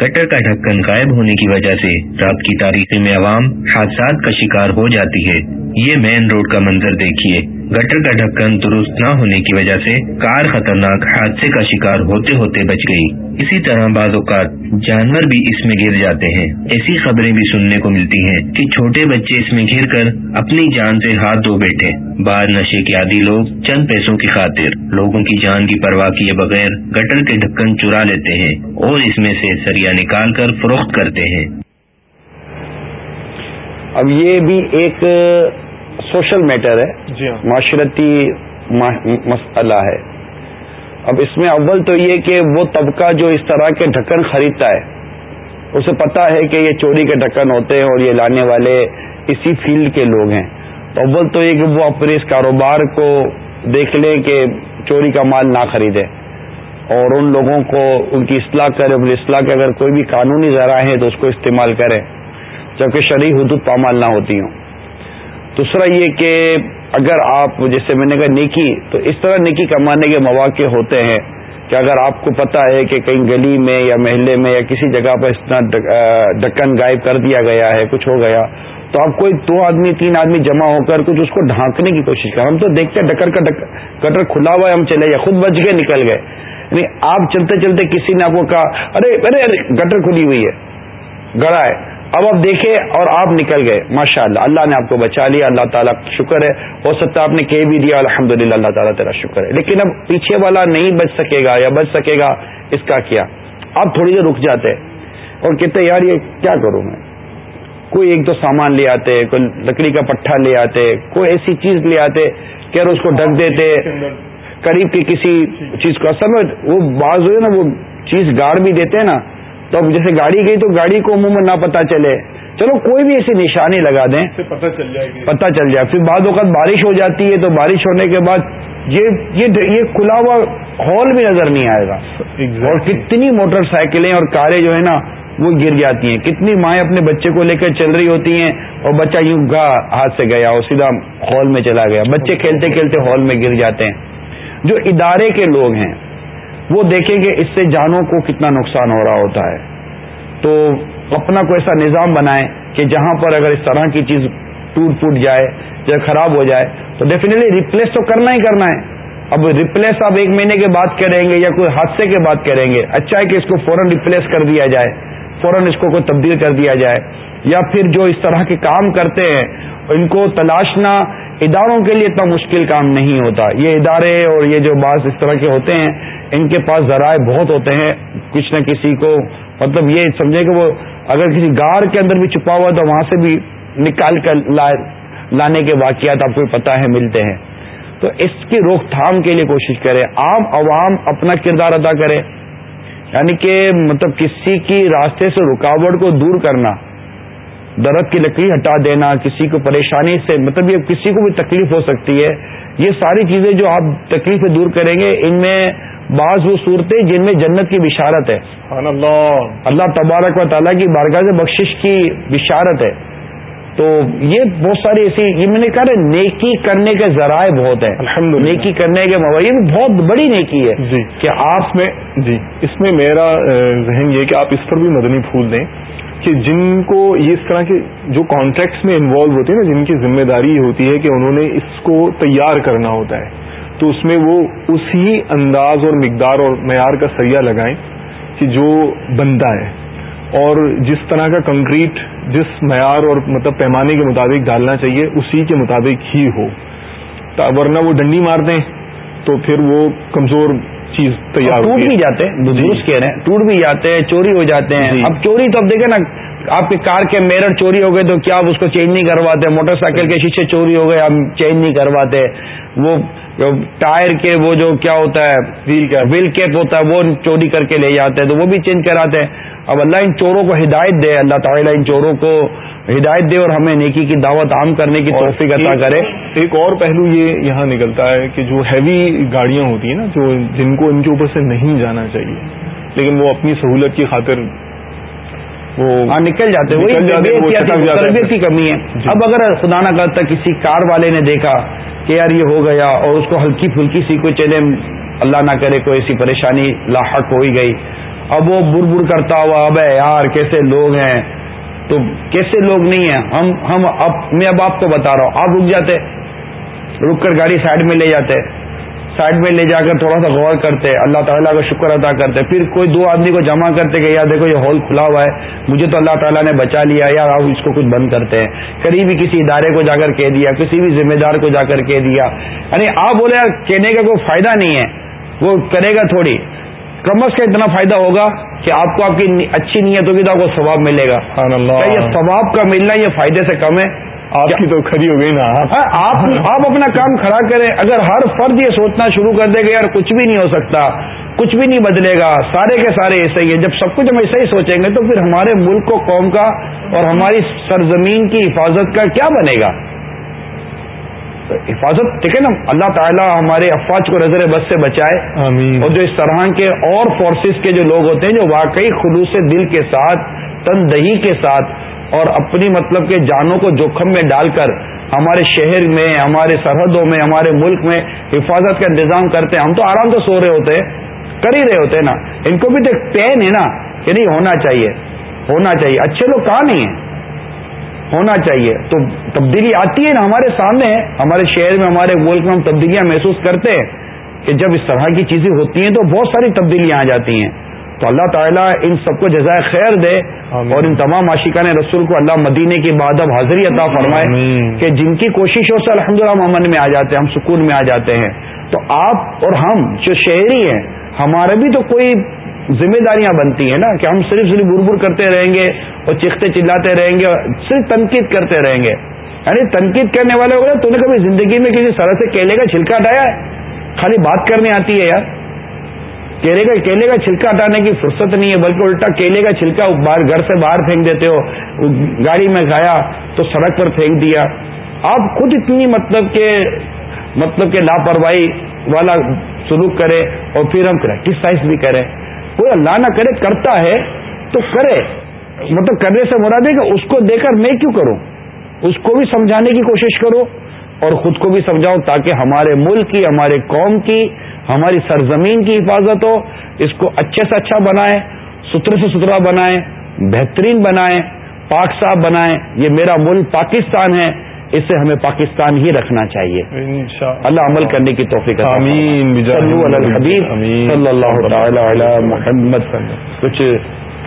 گٹر کا ڈھکن غائب ہونے کی وجہ سے رات کی تاریخی میں عوام حادثات کا شکار ہو جاتی ہے۔ یہ مین روڈ کا منظر دیکھیے۔ گٹر کا ڈھکن درست نہ ہونے کی وجہ سے کار خطرناک حادثے کا شکار ہوتے ہوتے بچ گئی۔ اسی طرح بعض اوقات جانور بھی اس میں گر جاتے ہیں۔ ایسی خبریں بھی سننے کو ملتی ہیں کہ چھوٹے بچے اس میں گر کر اپنی جان سے ہاتھ دھو بیٹھے۔ بعض نشے کے عادی لوگ چند پیسوں کی خاطر لوگوں کی جان کی پرواہ کیے بغیر گٹر کے ڈھکن چرا لیتے ہیں اور اس میں سے سریا نکال کر فروخت کرتے ہیں۔ اب یہ بھی ایک سوشل میٹر ہے جی ہاں۔ معاشرتی مسئلہ ہے۔ اب اس میں اول تو یہ کہ وہ طبقہ جو اس طرح کے ڈھکن خریدتا ہے اسے پتا ہے کہ یہ چوری کے ڈھکن ہوتے ہیں اور یہ لانے والے اسی فیلڈ کے لوگ ہیں۔ تو اول تو یہ کہ وہ اپنے اس کاروبار کو دیکھ لیں کہ چوری کا مال نہ خریدے۔ اور ان لوگوں کو ان کی اصلاح کرے اصلاح کے اگر کوئی بھی قانونی ذرائع ہے تو اس کو استعمال کریں جبکہ شرعی حدود پامال نہ ہوتی ہوں۔ دوسرا یہ کہ اگر آپ، جیسے میں نے کہا نیکی، تو اس طرح نیکی کمانے کے مواقع ہوتے ہیں کہ اگر آپ کو پتا ہے کہ کہیں گلی میں یا محلے میں یا کسی جگہ پر اس طرح ڈکن غائب کر دیا گیا ہے، کچھ ہو گیا، تو آپ کوئی دو آدمی، تین آدمی جمع ہو کر کچھ اس کو ڈھانکنے کی کوشش کریں۔ ہم تو دیکھتے ڈکر کا کٹر کھلا ہوا ہے، ہم چلے گئے، خود بچ گئے نکل گئے۔ یعنی آپ چلتے چلتے کسی نے آپ کو کہا ارے ارے، گٹر کھلی ہوئی ہے، گڑا ہے۔ اب آپ دیکھیں اور آپ نکل گئے ماشاء اللہ اللہ نے آپ کو بچا لیا، اللہ تعالیٰ شکر ہے، ہو سکتا ہے آپ نے کہہ بھی دیا الحمد للہ اللہ تعالیٰ تیرا شکر ہے۔ لیکن اب پیچھے والا نہیں بچ سکے گا یا بچ سکے گا، اس کا کیا؟ آپ تھوڑی دیر رک جاتے اور کہتے یار، یہ کیا کروں میں؟ کوئی ایک دو سامان لے آتے، کوئی لکڑی کا پٹھا لے آتے، کوئی ایسی چیز لے آتے کہ اس کو ڈھک دیتے، قریب کی کسی چیز کو۔ اصل میں وہ بعض ہوئے نا، وہ چیز گاڑ بھی دیتے نا تو اب جیسے گاڑی گئی تو گاڑی کو عموماً نہ پتا چلے۔ چلو کوئی بھی ایسی نشانی لگا دیں۔ پتہ چل جائے گی۔ پتہ چل جائے۔ پھر بعد اوقات بارش ہو جاتی ہے تو بارش ہونے کے بعد یہ یہ کھلا ہوا ہال بھی نظر نہیں آئے گا۔ اور کتنی موٹر سائیکلیں اور کاریں جو ہے نا وہ گر جاتی ہیں۔ کتنی مائیں اپنے بچے کو لے کر چل رہی ہوتی ہیں اور بچہ یوں گا ہاتھ سے گیا اور سیدھا ہال میں چلا گیا۔ بچے کھیلتے کھیلتے ہال میں گر جاتے ہیں۔ جو ادارے کے لوگ ہیں وہ دیکھیں گے اس سے جانوں کو کتنا نقصان ہو رہا ہوتا ہے۔ تو اپنا کوئی ایسا نظام بنائیں کہ جہاں پر اگر اس طرح کی چیز ٹوٹ پھوٹ جائے، یا خراب ہو جائے، تو ڈیفینیٹلی ریپلیس تو کرنا ہی کرنا ہے۔ اب ریپلیس آپ ایک مہینے کے بعد کریں گے یا کوئی حادثے کے بعد کریں گے۔ اچھا ہے کہ اس کو فوراً ریپلیس کر دیا جائے، فوراً اس کو کوئی تبدیل کر دیا جائے۔ یا پھر جو اس طرح کے کام کرتے ہیں، ان کو تلاشنا اداروں کے لیے اتنا مشکل کام نہیں ہوتا۔ یہ ادارے اور یہ جو بعض اس طرح کے ہوتے ہیں، ان کے پاس ذرائع بہت ہوتے ہیں۔ کچھ نہ کسی کو مطلب یہ سمجھے کہ وہ اگر کسی گاڑ کے اندر بھی چھپا ہوا تو وہاں سے بھی نکال کر لانے کے واقعات آپ کو پتا ہے، ملتے ہیں۔ تو اس کی روک تھام کے لیے کوشش کرے عام عوام اپنا کردار ادا کرے یعنی کہ مطلب کسی کی راستے سے رکاوٹ کو دور کرنا۔ درخت کی لکڑی ہٹا دینا کسی کو پریشانی سے مطلب یہ کسی کو بھی تکلیف ہو سکتی ہے یہ ساری چیزیں جو آپ تکلیف دور کریں گے ان میں بعض وہ صورتیں جن میں جنت کی بشارت ہے۔ اللہ۔ اللہ تبارک و تعالیٰ کی بارگاہ سے بخشش کی بشارت ہے۔ تو یہ بہت ساری ایسی یہ میں نے کہا نیکی کرنے کے ذرائع بہت ہیں۔ نیکی کرنے کے یہ بہت بڑی نیکی ہے جی۔ کہ آپ میں جی۔ اس میں میرا ذہن یہ کہ آپ اس پر بھی مدنی پھول دیں۔ کہ جن کو یہ اس طرح کے جو کانٹریکٹس میں انوالو ہوتے ہیں نا، جن کی ذمہ داری یہ ہوتی ہے کہ انہوں نے اس کو تیار کرنا ہوتا ہے، تو اس میں وہ اسی انداز اور مقدار اور معیار کا سیاح لگائیں کہ جو بنتا ہے۔ اور جس طرح کا کنکریٹ جس معیار اور مطلب پیمانے کے مطابق ڈالنا چاہیے، اسی کے مطابق ہی ہو۔ ورنہ وہ ڈنڈی مار دیں تو پھر وہ کمزور چیز تیار ٹوٹ بھی جاتے ہیں۔ جی۔ کہہ رہے ہیں ٹوٹ بھی جاتے ہیں چوری ہو جاتے ہیں۔ جی۔ اب چوری تو اب دیکھیں نا آپ کے کار کے میرر چوری ہو گئے تو کیا آپ اس کو چینج نہیں کرواتے؟ موٹر سائیکل کے شیشے چوری ہو گئے ہم چینج نہیں کرواتے۔ وہ ٹائر کے وہ جو کیا ہوتا ہے ویل ویل کیپ ہوتا ہے وہ چوری کر کے لے جاتے ہیں تو وہ بھی چینج کراتے ہیں۔ اب اللہ ان چوروں کو ہدایت دے اللہ تعالیٰ ان چوروں کو ہدایت دے اور ہمیں نیکی کی دعوت عام کرنے کی توفیق عطا کرے۔ ایک اور پہلو یہ یہاں نکلتا ہے کہ جو ہیوی گاڑیاں ہوتی ہیں نا جو جن کو ان کے اوپر سے نہیں جانا چاہیے لیکن وہ اپنی سہولت کی خاطر وہ ہاں نکل جاتے تربیت کی کمی ہے۔ جی۔ اب اگر خدا نہ کرتا کسی کار والے نے دیکھا کہ یار یہ ہو گیا اور اس کو ہلکی پھلکی سی کوئی چلے اللہ نہ کرے کوئی ایسی پریشانی لاحق ہو ہی گئی۔ اب وہ بر بر کرتا ہوا اب یار کیسے لوگ ہیں؟ تو کیسے لوگ نہیں ہیں؟ ہم ہم اب میں اب آپ کو بتا رہا ہوں۔ آپ رک جاتے، رک کر گاڑی سائڈ میں لے جاتے۔ سائڈ میں لے جا کر تھوڑا سا غور کرتے، اللہ تعالیٰ کا شکر ادا کرتے۔ پھر کوئی دو آدمی کو جمع کرتے کہ یار دیکھو یہ ہال کھلا ہوا ہے، مجھے تو اللہ تعالیٰ نے بچا لیا یا آپ اس کو کچھ بند کرتے ہیں۔ قریبی کسی ادارے کو جا کر کہہ دیا، کسی بھی ذمہ دار کو جا کر کہہ دیا۔ یعنی آپ بولے، کہنے کا کوئی فائدہ نہیں ہے، وہ کرے گا تھوڑی۔ کم از کا اتنا فائدہ ہوگا کہ آپ کو آپ کی اچھی نیت ہوگی تو آپ کو ثواب ملے گا۔ یہ ثواب کا ملنا یہ فائدے سے کم ہے۔ آپ کی تو کھڑی ہو گئی نا۔ ہاں، آپ اپنا کام کھڑا کریں۔ اگر ہر فرد یہ سوچنا شروع کر دے گا یار کچھ بھی نہیں ہو سکتا کچھ بھی نہیں بدلے گا سارے کے سارے ایسے ہی ہیں۔ جب سب کچھ ہم ایسا ہی سوچیں گے تو پھر ہمارے ملک کو قوم کا اور ہماری سرزمین کی حفاظت کا کیا بنے گا؟ حفاظت ٹھیک ہے نا؟ اللہ تعالیٰ ہمارے افواج کو نظر بس سے بچائے۔ آمین۔ اور جو اس طرح کے اور فورسز کے جو لوگ ہوتے ہیں جو واقعی خلوص دل کے ساتھ تندہی کے ساتھ اور اپنی مطلب کہ جانوں کو جوخم میں ڈال کر ہمارے شہر میں ہمارے سرحدوں میں ہمارے ملک میں حفاظت کا انتظام کرتے ہیں۔ ہم تو آرام سے سو رہے ہوتے ہیں کر ہی رہے ہوتے ہیں نا۔ ان کو بھی تو ایک پین ہے نا کہ نہیں ہونا چاہیے ہونا چاہیے۔ اچھے لوگ کہاں نہیں ہیں؟ ہونا چاہیے۔ تو تبدیلی آتی ہے نا ہمارے سامنے ہمارے شہر میں ہمارے ملک میں ہم تبدیلیاں محسوس کرتے ہیں کہ جب اس طرح کی چیزیں ہوتی ہیں تو بہت ساری تبدیلیاں آ جاتی ہیں۔ تو اللہ تعالیٰ ان سب کو جزائے خیر دے اور ان تمام عاشقان رسول کو اللہ مدینے کی بعد اب حاضری عطا فرمائے کہ جن کی کوششوں سے الحمد للہ ہم امن میں آ جاتے ہیں ہم سکون میں آ جاتے ہیں۔ تو آپ اور ہم جو شہری ہیں ہمارے بھی تو کوئی ذمہ داریاں بنتی ہیں نا کہ ہم صرف صرف بر بر کرتے رہیں گے اور چیختے چلاتے رہیں گے صرف تنقید کرتے رہیں گے۔ یعنی تنقید کرنے والے ہو گئے تو نے کبھی زندگی میں کسی طرح سے کیلے کا چھلکا ہٹایا ہے؟ خالی بات کرنے آتی ہے یار۔ کیلے کا کیلے کا چھلکا ہٹانے کی فرصت نہیں ہے، بلکہ الٹا کیلے کا چھلکا باہر گھر سے باہر پھینک دیتے ہو۔ گاڑی میں کھایا تو سڑک پر پھینک دیا۔ آپ خود اتنی مطلب کہ مطلب کہ لاپرواہی والا سلوک کرے اور پھر ہم کریٹیسائز بھی کریں۔ کوئی اللہ نہ کرے، کرتا ہے تو کرے۔ مطلب کرنے سے مراد ہے کہ اس کو دے کر میں کیوں کروں؟ اس کو بھی سمجھانے کی کوشش کرو اور خود کو بھی سمجھاؤ تاکہ ہمارے ملک کی ہمارے قوم کی ہماری سرزمین کی حفاظت ہو اس کو اچھے سے اچھا بنائیں ستھرے سے ستھرا بنائیں بہترین بنائیں پاک صاف بنائیں یہ میرا ملک پاکستان ہے اسے ہمیں پاکستان ہی رکھنا چاہیے۔ اللہ عمل کرنے کی توفیق آمین۔ صلی اللہ تعالی علی محمد۔ کچھ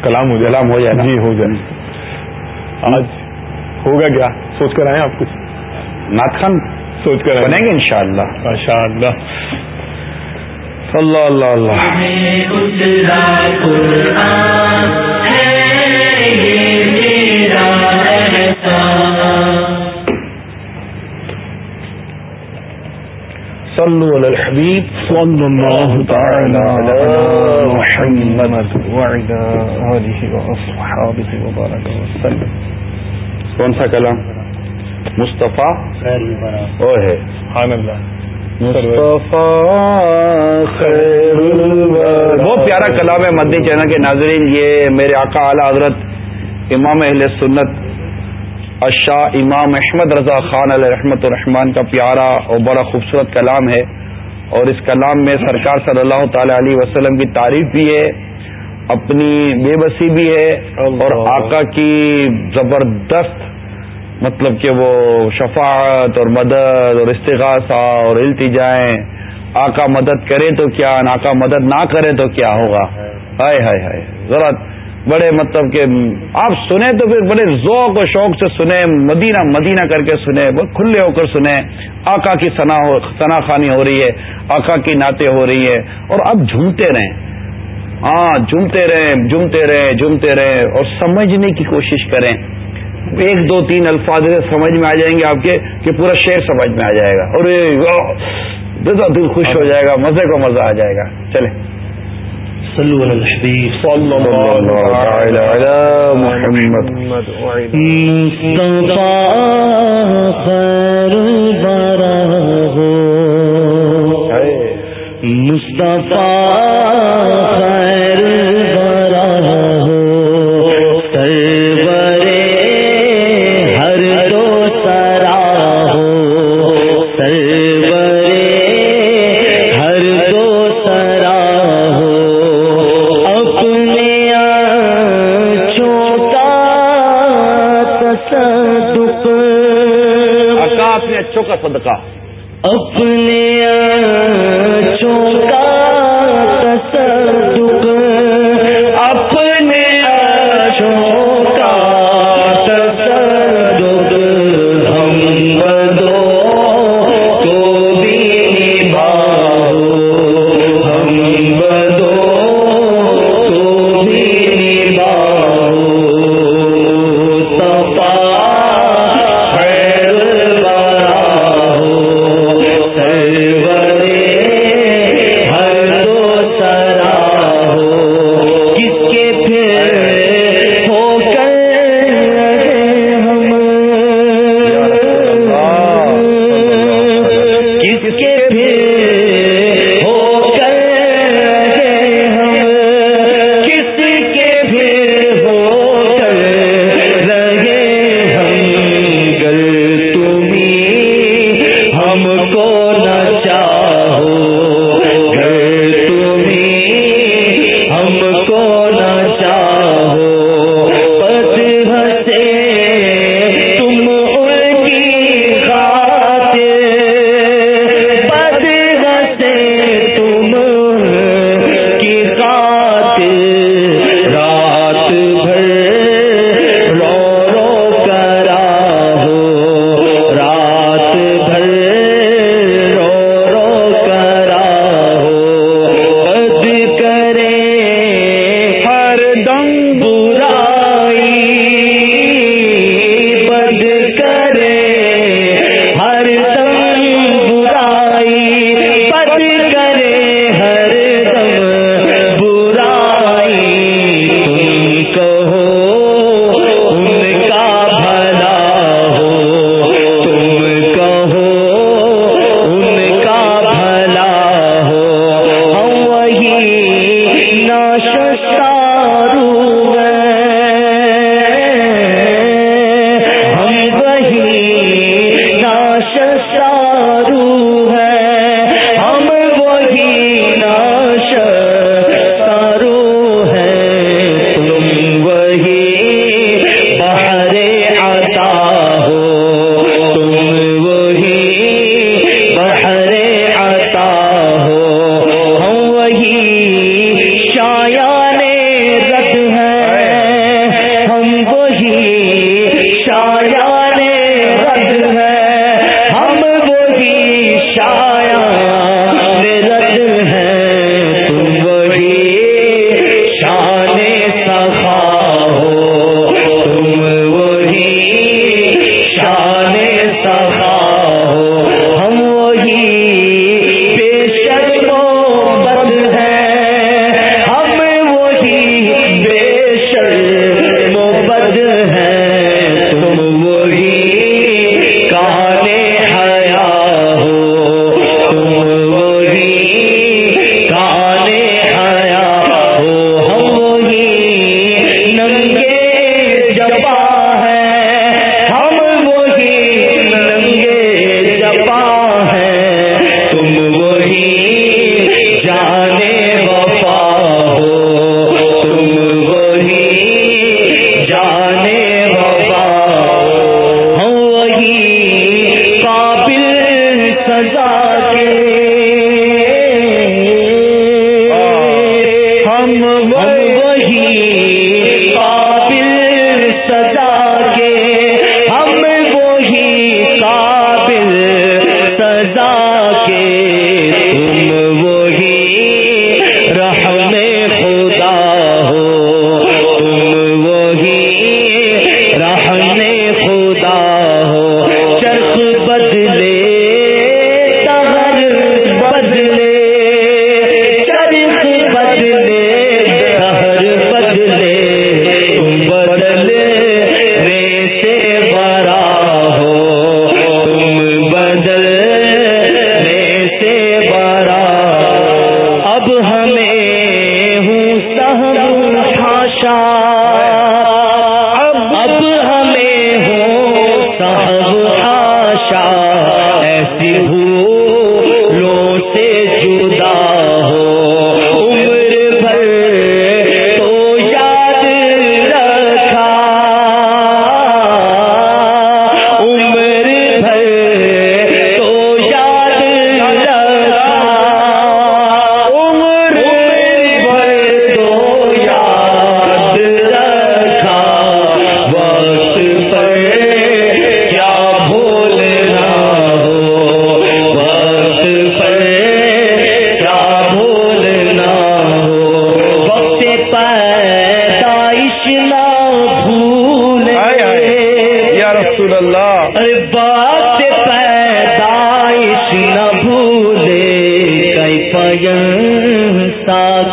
کلام ہو جائے کلام ہو جائے؟ جی ہو جائے۔ آج ہوگا کیا؟ سوچ کر آئے آپ کچھ؟ نعت خان؟ سوچ کر بنیں گے انشاءاللہ۔ ماشاء اللہ اللہ اللہ۔ اللہ ہے یہ احسان صلو علی الحبیب صلی اللہ تعالی علی محمد وعلى آلہ وأصحابہ وبارک وسلم. کون سا کلام؟ مصطفیٰ؟ وہ ہے. سبحان اللہ. بہت پیارا کلام ہے مدنی چینل کے ناظرین. یہ میرے آقا اعلی حضرت امام اہل سنت اشاہ امام احمد رضا خان علیہ رحمت الرحمان کا پیارا اور بڑا خوبصورت کلام ہے اور اس کلام میں سرکار صلی اللہ تعالی علیہ وسلم کی تعریف بھی ہے اپنی بے بسی بھی ہے اور آقا کی زبردست مطلب کہ وہ شفاعت اور مدد اور استغاثہ اور التجائیں۔ آقا مدد کرے تو کیا آقا مدد نہ کرے تو کیا ہوگا؟ ہائے ہائے ہائے۔ ذرا بڑے مطلب کہ آپ سنیں تو پھر بڑے ذوق و شوق سے سنیں مدینہ مدینہ کر کے سنیں بہت کھلے ہو کر سنیں۔ آقا کی ثنا ہو ثنا خوانی ہو رہی ہے آقا کی نعتیں ہو رہی ہے اور اب جھومتے رہیں۔ ہاں جھومتے رہیں جھومتے رہیں جھومتے رہیں۔ اور سمجھنے کی کوشش کریں۔ ایک دو تین الفاظ سمجھ میں آ جائیں گے آپ کے کہ پورا شعر سمجھ میں آ جائے گا۔ اور دل دل خوش ہو جائے گا مزے کو مزہ آ جائے گا۔ چلے صلو علی الحبیب. صلی اللہ تعالی علی محمد. وعلى مصطفیٰ خیر. کا صدقہ۔ اپنے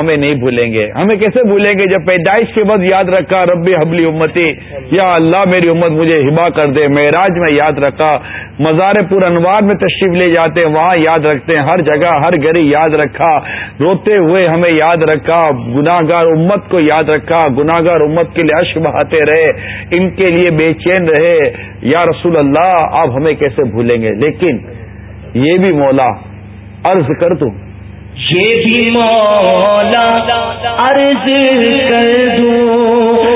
ہمیں نہیں بھولیں گے۔ ہمیں کیسے بھولیں گے جب پیدائش کے بعد یاد رکھا رب حبلی امتی، یا اللہ میری امت مجھے ہبا کر دے، معراج میں یاد رکھا، مزار پور انوار میں تشریف لے جاتے ہیں وہاں یاد رکھتے ہیں ہر جگہ ہر گھڑی یاد رکھا، روتے ہوئے ہمیں یاد رکھا گناہ گار امت کو یاد رکھا گناہ گار امت کے لیے اشک بہاتے رہے، ان کے لیے بے چین رہے۔ یا رسول اللہ اب ہمیں کیسے بھولیں گے؟ لیکن یہ بھی مولا، عرض کر دوں یہ بھی مولا عرض کر دوں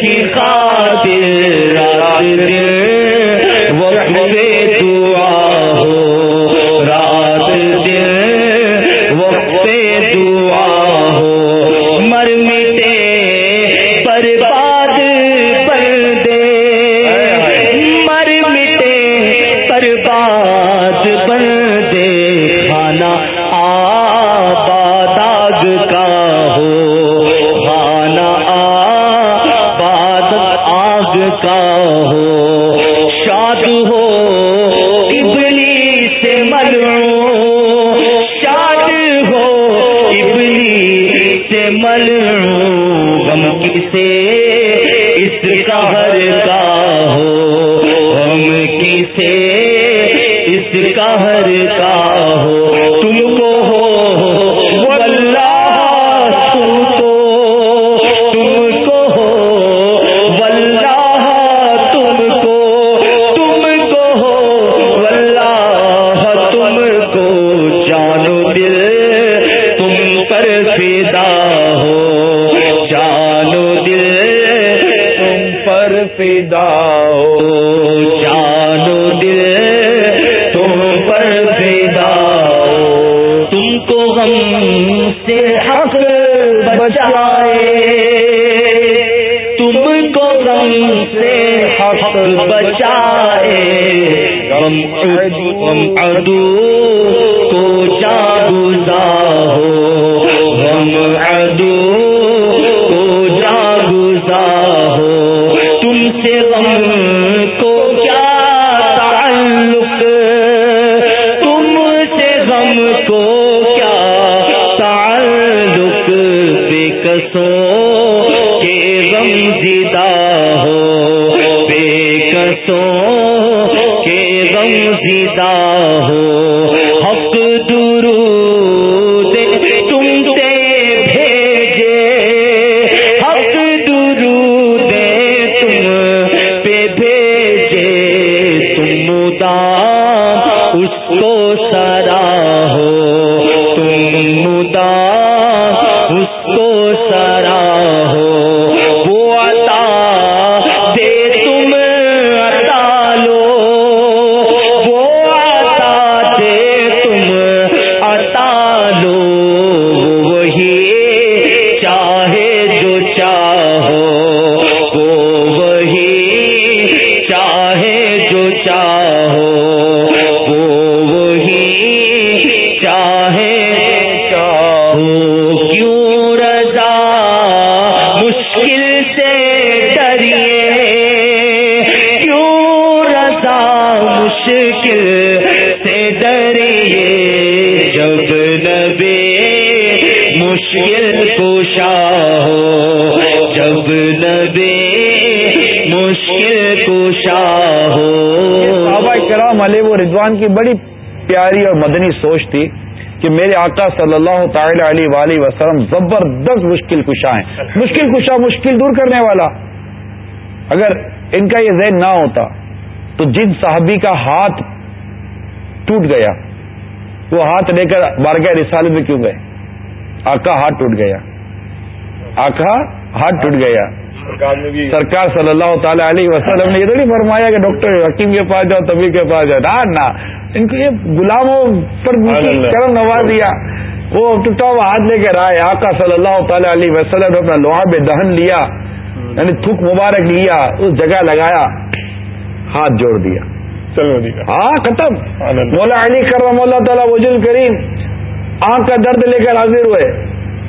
کی خواہ مدنی سوچ تھی کہ میرے آقا صلی اللہ تعالی علیہ وآلہ وسلم زبردست مشکل کشا ہیں۔ مشکل کشا مشکل دور کرنے والا۔ اگر ان کا یہ ذہن نہ ہوتا تو جن صحابی کا ہاتھ ٹوٹ گیا وہ ہاتھ لے کر بارگاہ رسالت میں کیوں گئے؟ آقا ہاتھ ٹوٹ گیا۔ آقا ہاتھ ٹوٹ گیا۔ سرکار صلی اللہ تعالی علیہ وسلم نے یہ تھوڑی فرمایا کہ ڈاکٹر حکیم کے پاس جاؤ طبی کے پاس جاؤ۔ نہ۔ ان یہ غلاموں پر کرم نواز دیا۔ وہ ٹوٹا ہوا ہاتھ لے کر آئے آقا صلی اللہ تعالی علیہ وسلم نے اپنا لوہا دہن لیا یعنی تھوک مبارک لیا اس جگہ لگایا ہاتھ جوڑ دیا۔ چلو ہاں ختم۔ مولا علی کرم اللہ تعالیٰ وجل کریم آنکھ کا درد لے کر حاضر ہوئے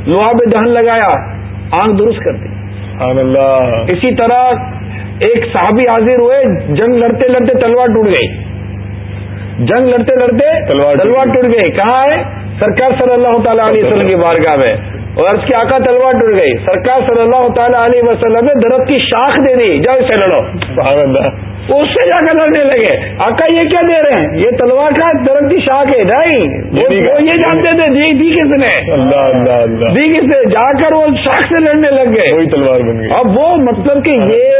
لوہا پہ دہن لگایا آنکھ درست کر دی۔ اللہ. اسی طرح ایک صحابی حاضر ہوئے جنگ لڑتے لڑتے تلوار ٹوٹ گئی۔ جنگ لڑتے لڑتے تلوار ٹوٹ گئی۔ کہاں ہے؟ سرکار صلی اللہ تعالیٰ علیہ وسلم کی بارگاہ میں۔ اور عرض کی آقا تلوار ٹوٹ گئی۔ سرکار صلی اللہ تعالیٰ علیہ وسلم نے درخت کی شاخ دے دی۔ جاؤ اسے لڑو۔ اس سے جا کر لڑنے لگے۔ آقا یہ کیا دے رہے ہیں؟ یہ تلوار کا درخت کی شاخ ہے۔ نہیں وہ وہ یہ جانتے تھے۔ دی دی کس نے؟ دی کس نے؟ جا کر وہ شاخ سے لڑنے لگ گئے۔ وہی تلوار بن گئی۔ اب وہ مطلب کہ یہ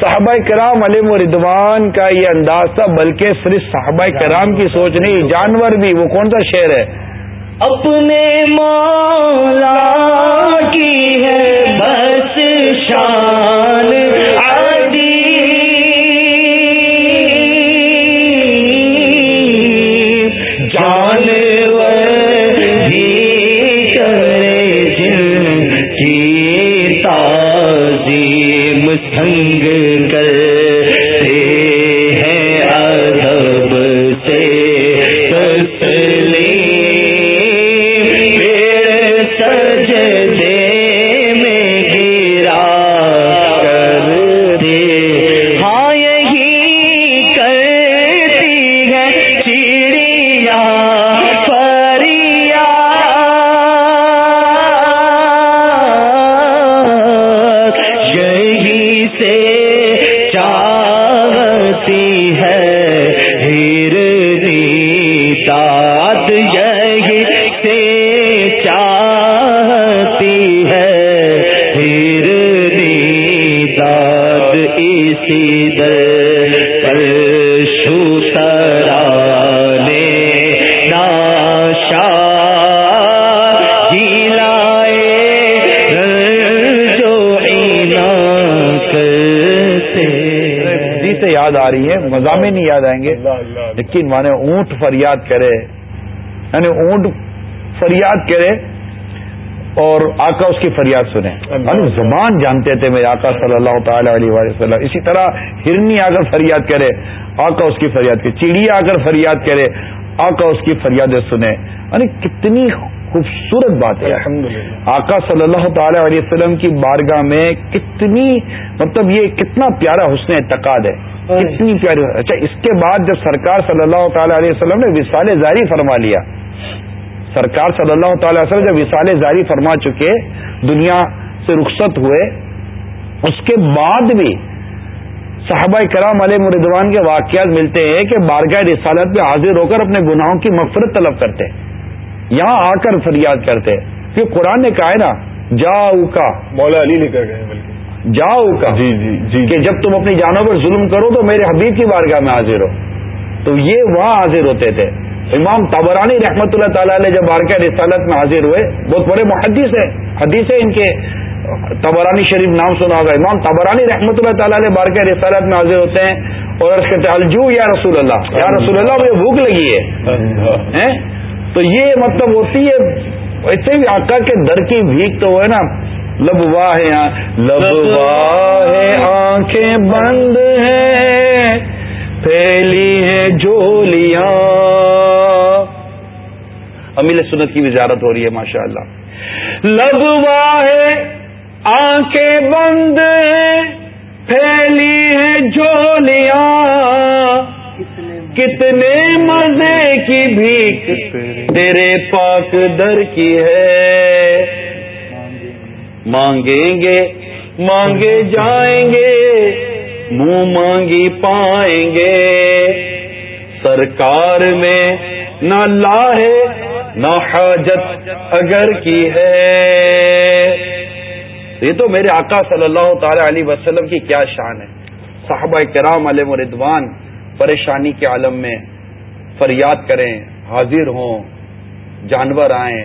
صحابہ کرام علیہ و ردوان کا یہ انداز تھا، بلکہ صرف صحابہ کرام کی سوچ نہیں، جانور بھی، وہ کون سا شعر ہے؟ اپنے مولا کی ہے بس شان۔ یاد آ رہی ہے مضامین نہیں یاد آئیں گے۔ لیکن مانے اونٹ فریاد کرے۔ یعنی اونٹ فریاد کرے اور آقا اس کی فریاد سنے۔ زبان جانتے تھے میرے آقا صلی اللہ تعالی علیہ وسلم۔ اسی طرح ہرنی آ کر فریاد کرے آقا اس کی فریاد کرے۔ چڑیا آ کر فریاد کرے آقا اس کی فریادیں سنے۔ یعنی کتنی خوبصورت بات ہے۔ آقا صلی اللہ تعالی علیہ وسلم کی بارگاہ میں کتنی مطلب یہ کتنا پیارا حسن اعتقاد ہے۔ کتنی پیاری۔ اچھا اس کے بعد جب سرکار صلی اللہ تعالی علیہ وسلم نے وصال زاری فرما لیا۔ سرکار صلی اللہ تعالی علیہ وسلم جب وصال زاری فرما چکے دنیا سے رخصت ہوئے۔ اس کے بعد بھی صحابہ کرام علیہ مردوان کے واقعات ملتے ہیں کہ بارگاہ رسالت میں حاضر ہو کر اپنے گناہوں کی مفرت طلب کرتے۔ یہاں آ کر فریاد کرتے کہ قرآن نے کہا ہے نا جاؤ کا مولا علی گئے بلکہ۔ جاؤ کا جی جی جی کہ جب تم اپنی جانوں پر ظلم کرو تو میرے حبیب کی بارگاہ میں حاضر ہو۔ تو یہ وہاں حاضر ہوتے تھے۔ امام تبرانی رحمت اللہ تعالی علیہ جب بارکہ رسالت میں حاضر ہوئے بہت بڑے محدث ہیں۔ حدیث ہے ان کے۔ تبرانی شریف نام سنا ہوگا۔ امام تبرانی رحمت اللہ تعالی علیہ بارکہ رسالت میں حاضر ہوتے ہیں۔ اور عرض کہتے ہیں الجو یا رسول اللہ یا رسول اللہ مجھے بھوک لگی ہے۔ تو یہ مطلب ہوتی ہے ایسے بھی آقا کے در کی بھیک تو ہے نا۔ لب واہ لب واہ آنکھیں بند ہیں پھیلی ہیں جولیاں امیل سنت کی بھی زیارت ہو رہی ہے ماشاء اللہ لب واہ آنکھیں بند ہیں پھیلی ہیں جولیاں کتنے مزے کی بھیک تیرے پاک در کی ہے۔ مانگیں گے، مانگے جائیں گے، منہ مانگی پائیں گے۔ سرکار میں نہ لاہے نہ حاجت اگر کی ہے۔ یہ تو میرے آقا صلی اللہ تعالی علیہ وسلم کی کیا شان ہے۔ صحابہ کرام علیہ مردوان پریشانی کے عالم میں فریاد کریں، حاضر ہوں، جانور آئیں،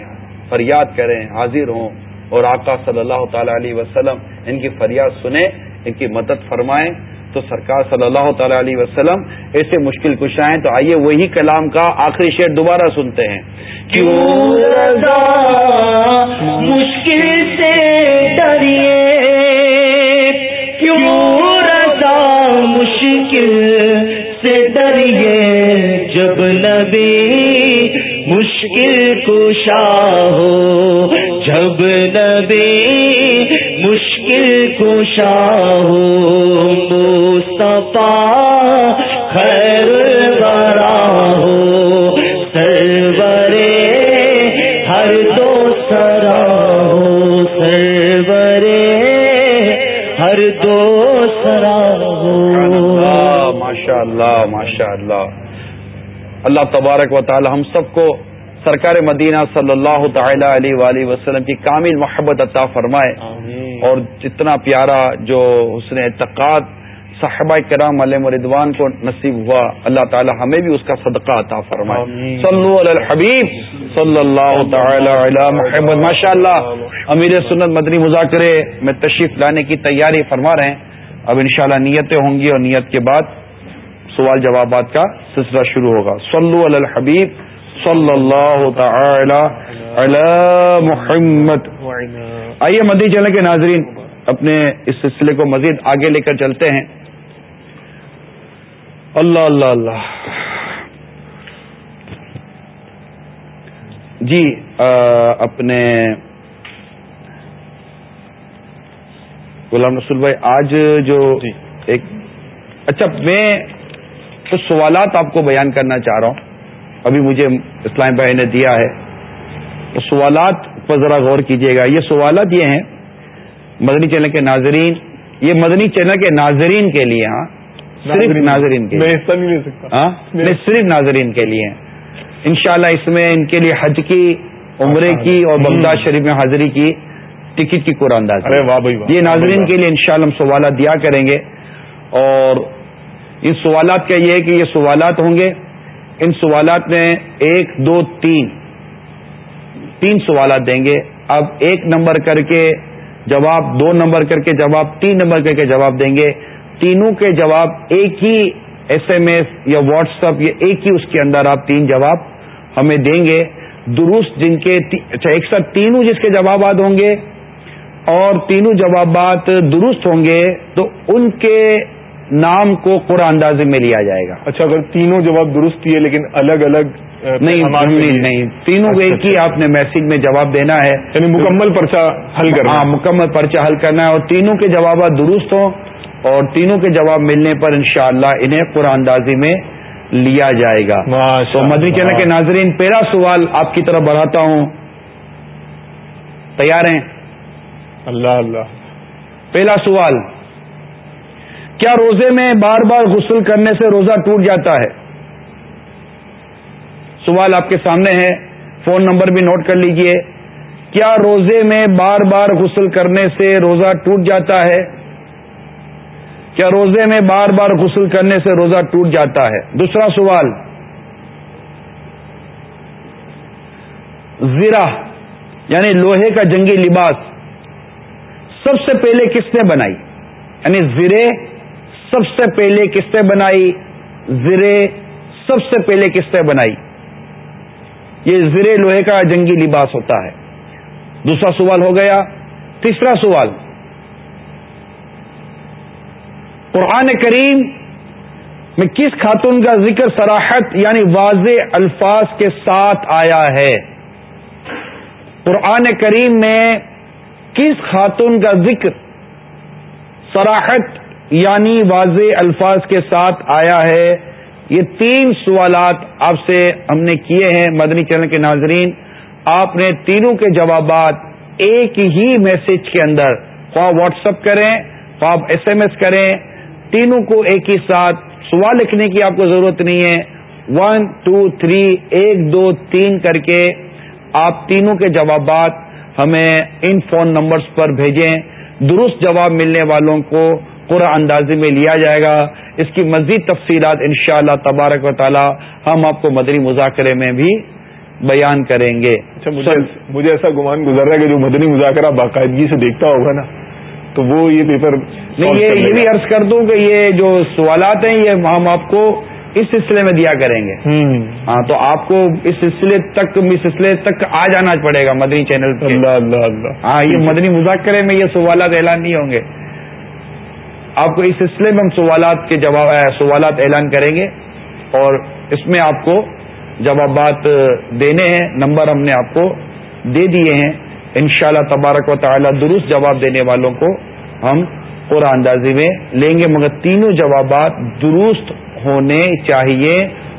فریاد کریں، حاضر ہوں۔ اور آقا صلی اللہ تعالی علیہ وسلم ان کی فریاد سنیں، ان کی مدد فرمائیں۔ تو سرکار صلی اللہ تعالی علیہ وسلم ایسے مشکل کش آئیں تو آئیے وہی کلام کا آخری شعر دوبارہ سنتے ہیں۔ کیوں رضا مشکل سے مشکل کشا ہو۔ جب نبی مشکل کشا ہو۔ مصطفیٰ خیر برا ہو۔ سرورے ہر دو سرا ہو۔ سرورے ہر دو سرا ہو۔ ماشاء اللہ ماشاء اللہ اللہ تبارک و تعالی ہم سب کو سرکار مدینہ صلی اللہ تعالی علیہ وآلہ وسلم کی کامل محبت عطا فرمائے اور جتنا پیارا جو حسن اعتقاد صحابہ کرام علیہ مردوان کو نصیب ہوا اللہ تعالی ہمیں بھی اس کا صدقہ عطا فرمائے۔ صلو علی الحبیب صلی اللہ تعالی علی محمد۔ ماشاء اللہ امیر سنت مدنی مذاکرے میں تشریف لانے کی تیاری فرما رہے ہیں۔ اب انشاءاللہ نیتیں ہوں گی اور نیت کے بعد سوال جوابات کا سلسلہ شروع ہوگا۔ صلو علی الحبیب۔ صلی اللہ تعالی علی محمد. آئیے مدی چلنے کے ناظرین اپنے اس سلسلے کو مزید آگے لے کر چلتے ہیں۔ اللہ اللہ اللہ۔ جی اپنے غلام رسول بھائی آج جو جی۔ ایک اچھا میں کچھ سوالات آپ کو بیان کرنا چاہ رہا ہوں۔ ابھی مجھے اسلام بھائی نے دیا ہے۔ سوالات پر ذرا غور کیجیے گا۔ یہ سوالات یہ ہیں مدنی چینل کے ناظرین یہ مدنی چینل کے ناظرین کے لیے ہاں۔ صرف ناظرین کے لیے۔ ہاں؟ صرف ناظرین کے لیے۔ انشاءاللہ اس میں ان کے لیے حج کی عمرے کی اور بغداد شریف میں حاضری کی ٹکٹ کی قرآن یہ ناظرین کے لیے انشاءاللہ ہم سوالات دیا کریں گے۔ اور ان سوالات کا یہ ہے کہ یہ سوالات ہوں گے۔ ان سوالات میں ایک، دو، تین تین سوالات دیں گے۔ اب ایک نمبر کر کے جواب، دو نمبر کر کے جواب، تین نمبر کر کے جواب دیں گے۔ تینوں کے جواب ایک ہی ایس ایم ایس یا واٹس ایپ یا ایک ہی اس کے اندر آپ تین جواب ہمیں دیں گے۔ درست جن کے اچھا ایک ساتھ تینوں جس کے جوابات ہوں گے اور تینوں جوابات درست ہوں گے تو ان کے نام کو قرآن اندازی میں لیا جائے گا۔ اچھا اگر تینوں جواب درست کیے لیکن الگ الگ نہیں نہیں نہیں تینوں کو ایک ہی آپ نے میسج میں جواب دینا ہے۔ یعنی مکمل پرچہ حل کرنا۔ ہاں مکمل پرچہ حل کرنا ہے اور تینوں کے جوابات درست ہوں اور تینوں کے جواب ملنے پر انشاءاللہ انہیں قرآن اندازی میں لیا جائے گا۔ تو مدنی چینل کے ناظرین پہلا سوال آپ کی طرف بڑھاتا ہوں۔ تیار ہیں؟ اللہ اللہ۔ پہلا سوال کیا روزے میں بار بار غسل کرنے سے روزہ ٹوٹ جاتا ہے؟ سوال آپ کے سامنے ہے، فون نمبر بھی نوٹ کر لیجیے۔ کیا روزے میں بار بار غسل کرنے سے روزہ ٹوٹ جاتا ہے؟ کیا روزے میں بار بار غسل کرنے سے روزہ ٹوٹ جاتا ہے؟ دوسرا سوال۔ زیرہ یعنی لوہے کا جنگی لباس، سب سے پہلے کس نے بنائی؟ یعنی زرے سب سے پہلے کس نے بنائی؟ زرے سب سے پہلے کس نے بنائی؟ یہ زرے لوہے کا جنگی لباس ہوتا ہے۔ دوسرا سوال ہو گیا۔ تیسرا سوال۔ قرآن کریم میں کس خاتون کا ذکر سراحت یعنی واضح الفاظ کے ساتھ آیا ہے؟ قرآن کریم میں کس خاتون کا ذکر سراحت یعنی واضح الفاظ کے ساتھ آیا ہے۔ یہ تین سوالات آپ سے ہم نے کیے ہیں مدنی چینل کے ناظرین۔ آپ نے تینوں کے جوابات ایک ہی میسج کے اندر خواہ واٹس اپ کریں، خواہ ایس ایم ایس کریں، تینوں کو ایک ہی ساتھ سوال لکھنے کی آپ کو ضرورت نہیں ہے۔ ون، ٹو، تھری، ایک، دو، تین کر کے آپ تینوں کے جوابات ہمیں ان فون نمبرز پر بھیجیں۔ درست جواب ملنے والوں کو قرآن اندازی میں لیا جائے گا۔ اس کی مزید تفصیلات ان شاء اللہ تبارک و تعالی ہم آپ کو مدنی مذاکرے میں بھی بیان کریں گے۔ اچھا مجھے ایسا گمان گزر رہا ہے کہ جو مدنی مذاکرہ باقاعدگی سے دیکھتا ہوگا نا تو وہ یہ پیپر نہیں یہ بھی عرض کر دوں کہ یہ جو سوالات ہیں یہ ہم آپ کو اس سلسلے میں دیا کریں گے۔ ہاں تو آپ کو اس سلسلے تک اس سلسلے تک آ جانا پڑے گا مدنی چینل اللہ۔ ہاں یہ مدنی مذاکرے میں یہ سوالات اعلان نہیں ہوں گے۔ آپ کو اس سلسلے میں ہم سوالات کے جواب سوالات اعلان کریں گے اور اس میں آپ کو جوابات دینے ہیں، نمبر ہم نے آپ کو دے دیے ہیں۔ انشاءاللہ تبارک و تعالی درست جواب دینے والوں کو ہم قرآن اندازی میں لیں گے، مگر تینوں جوابات درست ہونے چاہیے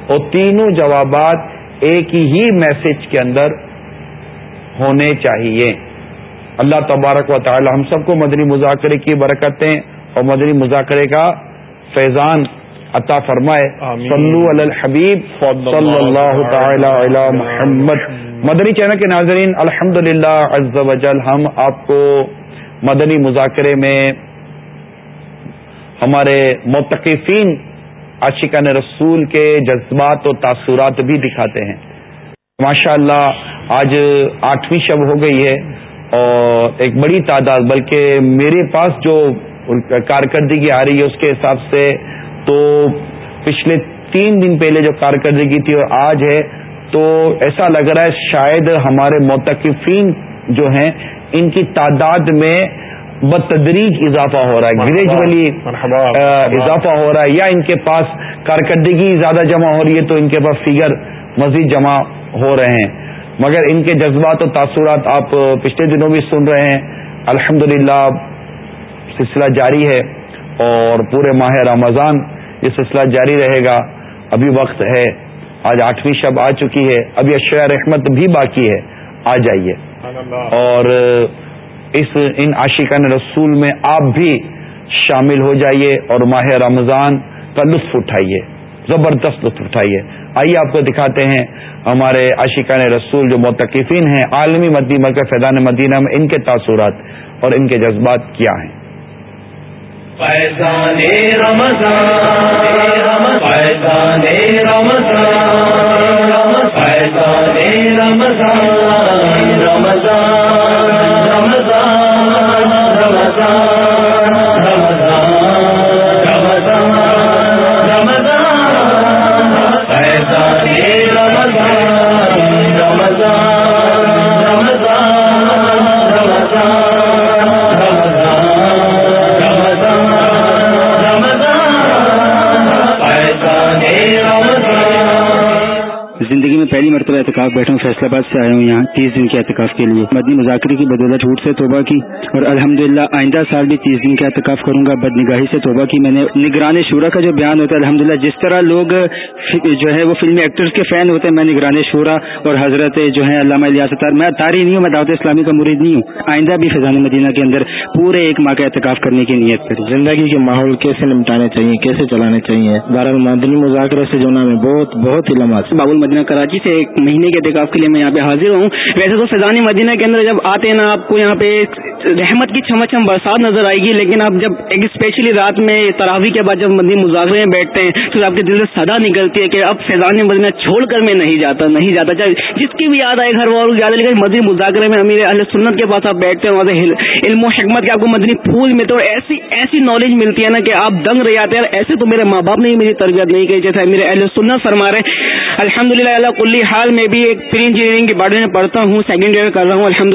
اور تینوں جوابات ایک ہی میسج کے اندر ہونے چاہیے۔ اللہ تبارک و تعالی ہم سب کو مدنی مذاکرے کی برکتیں اور مدنی مذاکرے کا فیضان عطا فرمائے۔ صلو علی الحبیب۔ صلی اللہ تعالی علی محمد۔ مدنی چینل کے ناظرین الحمد للہ ہم آپ کو مدنی مذاکرے میں ہمارے متقفین عاشقان رسول کے جذبات و تاثرات بھی دکھاتے ہیں۔ ماشاء اللہ آج آٹھویں شب ہو گئی ہے اور ایک بڑی تعداد بلکہ میرے پاس جو کارکردگی آ رہی ہے اس کے حساب سے تو پچھلے تین دن پہلے جو کارکردگی تھی اور آج ہے تو ایسا لگ رہا ہے شاید ہمارے متقفین جو ہیں ان کی تعداد میں بتدریج اضافہ ہو رہا ہے گریجولی اضافہ ہو رہا ہے یا ان کے پاس کارکردگی زیادہ جمع ہو رہی ہے تو ان کے پاس فگر مزید جمع ہو رہے ہیں۔ مگر ان کے جذبات و تاثرات آپ پچھلے دنوں بھی سن رہے ہیں۔ الحمدللہ سلسلہ جاری ہے اور پورے ماہ رمضان یہ سلسلہ جاری رہے گا۔ ابھی وقت ہے۔ آج آٹھویں شب آ چکی ہے۔ ابھی اشیاء رحمت بھی باقی ہے۔ آ جائیے۔ اور اس ان عاشقان رسول میں آپ بھی شامل ہو جائیے اور ماہ رمضان کا لطف اٹھائیے۔ زبردست لطف اٹھائیے۔ آئیے آپ کو دکھاتے ہیں ہمارے عاشقان رسول جو متقفین ہیں عالمی مدینہ کے فیضان مدینہ میں ان کے تاثرات اور ان کے جذبات کیا ہیں۔ پیسانے رمضان پیسان رمضان پیسان رمضان رمضان رمضان رمضان پہلی مرتبہ احتکاب بیٹھا ہوں فیصلہ آباد سے آیا ہوں یہاں تیس دن کے اعتکاف کے لیے۔ مدنی مذاکرے کی بدولت جھوٹ سے توبہ کی اور الحمدللہ آئندہ سال بھی تیس دن کا اعتکاف کروں گا بد نگاہی سے توبہ کی۔ میں نے نگران شورا کا جو بیان ہوتا ہے الحمدللہ جس طرح لوگ جو ہے وہ فلمی ایکٹرز کے فین ہوتے ہیں میں نگران شورا اور حضرت جو ہے علامہ الیاس میں تاری نہیں ہوں میں دعوت اسلامی کا مرید نہیں ہوں۔ آئندہ بھی فضان مدینہ کے اندر پورے ایک ماہ کا اعتکاف کرنے کی نیت کری زندگی کے ماحول کیسے نمٹانے چاہیے کیسے چلانے چاہیے؟ بہرحال مدنی مذاکرے سے جو نام ہے بہت بہت لمحہ باب المدینہ کراچی سے ایک مہینے کے اعتکاف کے لیے میں یہاں پہ حاضر ہوں۔ ویسے تو فیضان مدینہ کے اندر جب آتے ہیں نا، آپ کو یہاں پہ رحمت کی چھم چھم برسات نظر آئے گی، لیکن آپ جب ایک اسپیشلی رات میں تراوی کے بعد جب مدنی مذاکرے میں بیٹھتے ہیں، تو آپ کے دل سے صدا نکلتی ہے کہ اب فیضان مدینہ چھوڑ کر میں نہیں جاتا نہیں جاتا۔ چاہے جس کی بھی یاد آئے گھر والوں یاد لیکن مدنی مذاکرے میں امیر اہل سنت کے پاس آپ بیٹھتے ہیں، وہاں سے علم و حکمت کے آپ کو مدنی پھول ملتے اور ایسی ایسی نالج ملتی ہے نا کہ آپ دنگ رہ جاتے ہیں ایسے تو میرے ماں باپ نے میری تربیت نہیں کی، جیسے میرے اہل سنت فرما رہے الحمد للہ اللہ کلی حال میں بھی ایک پری انجینئرنگ کے بارے میں پڑھتا ہوں سیکنڈ ایئر کر رہا ہوں الحمد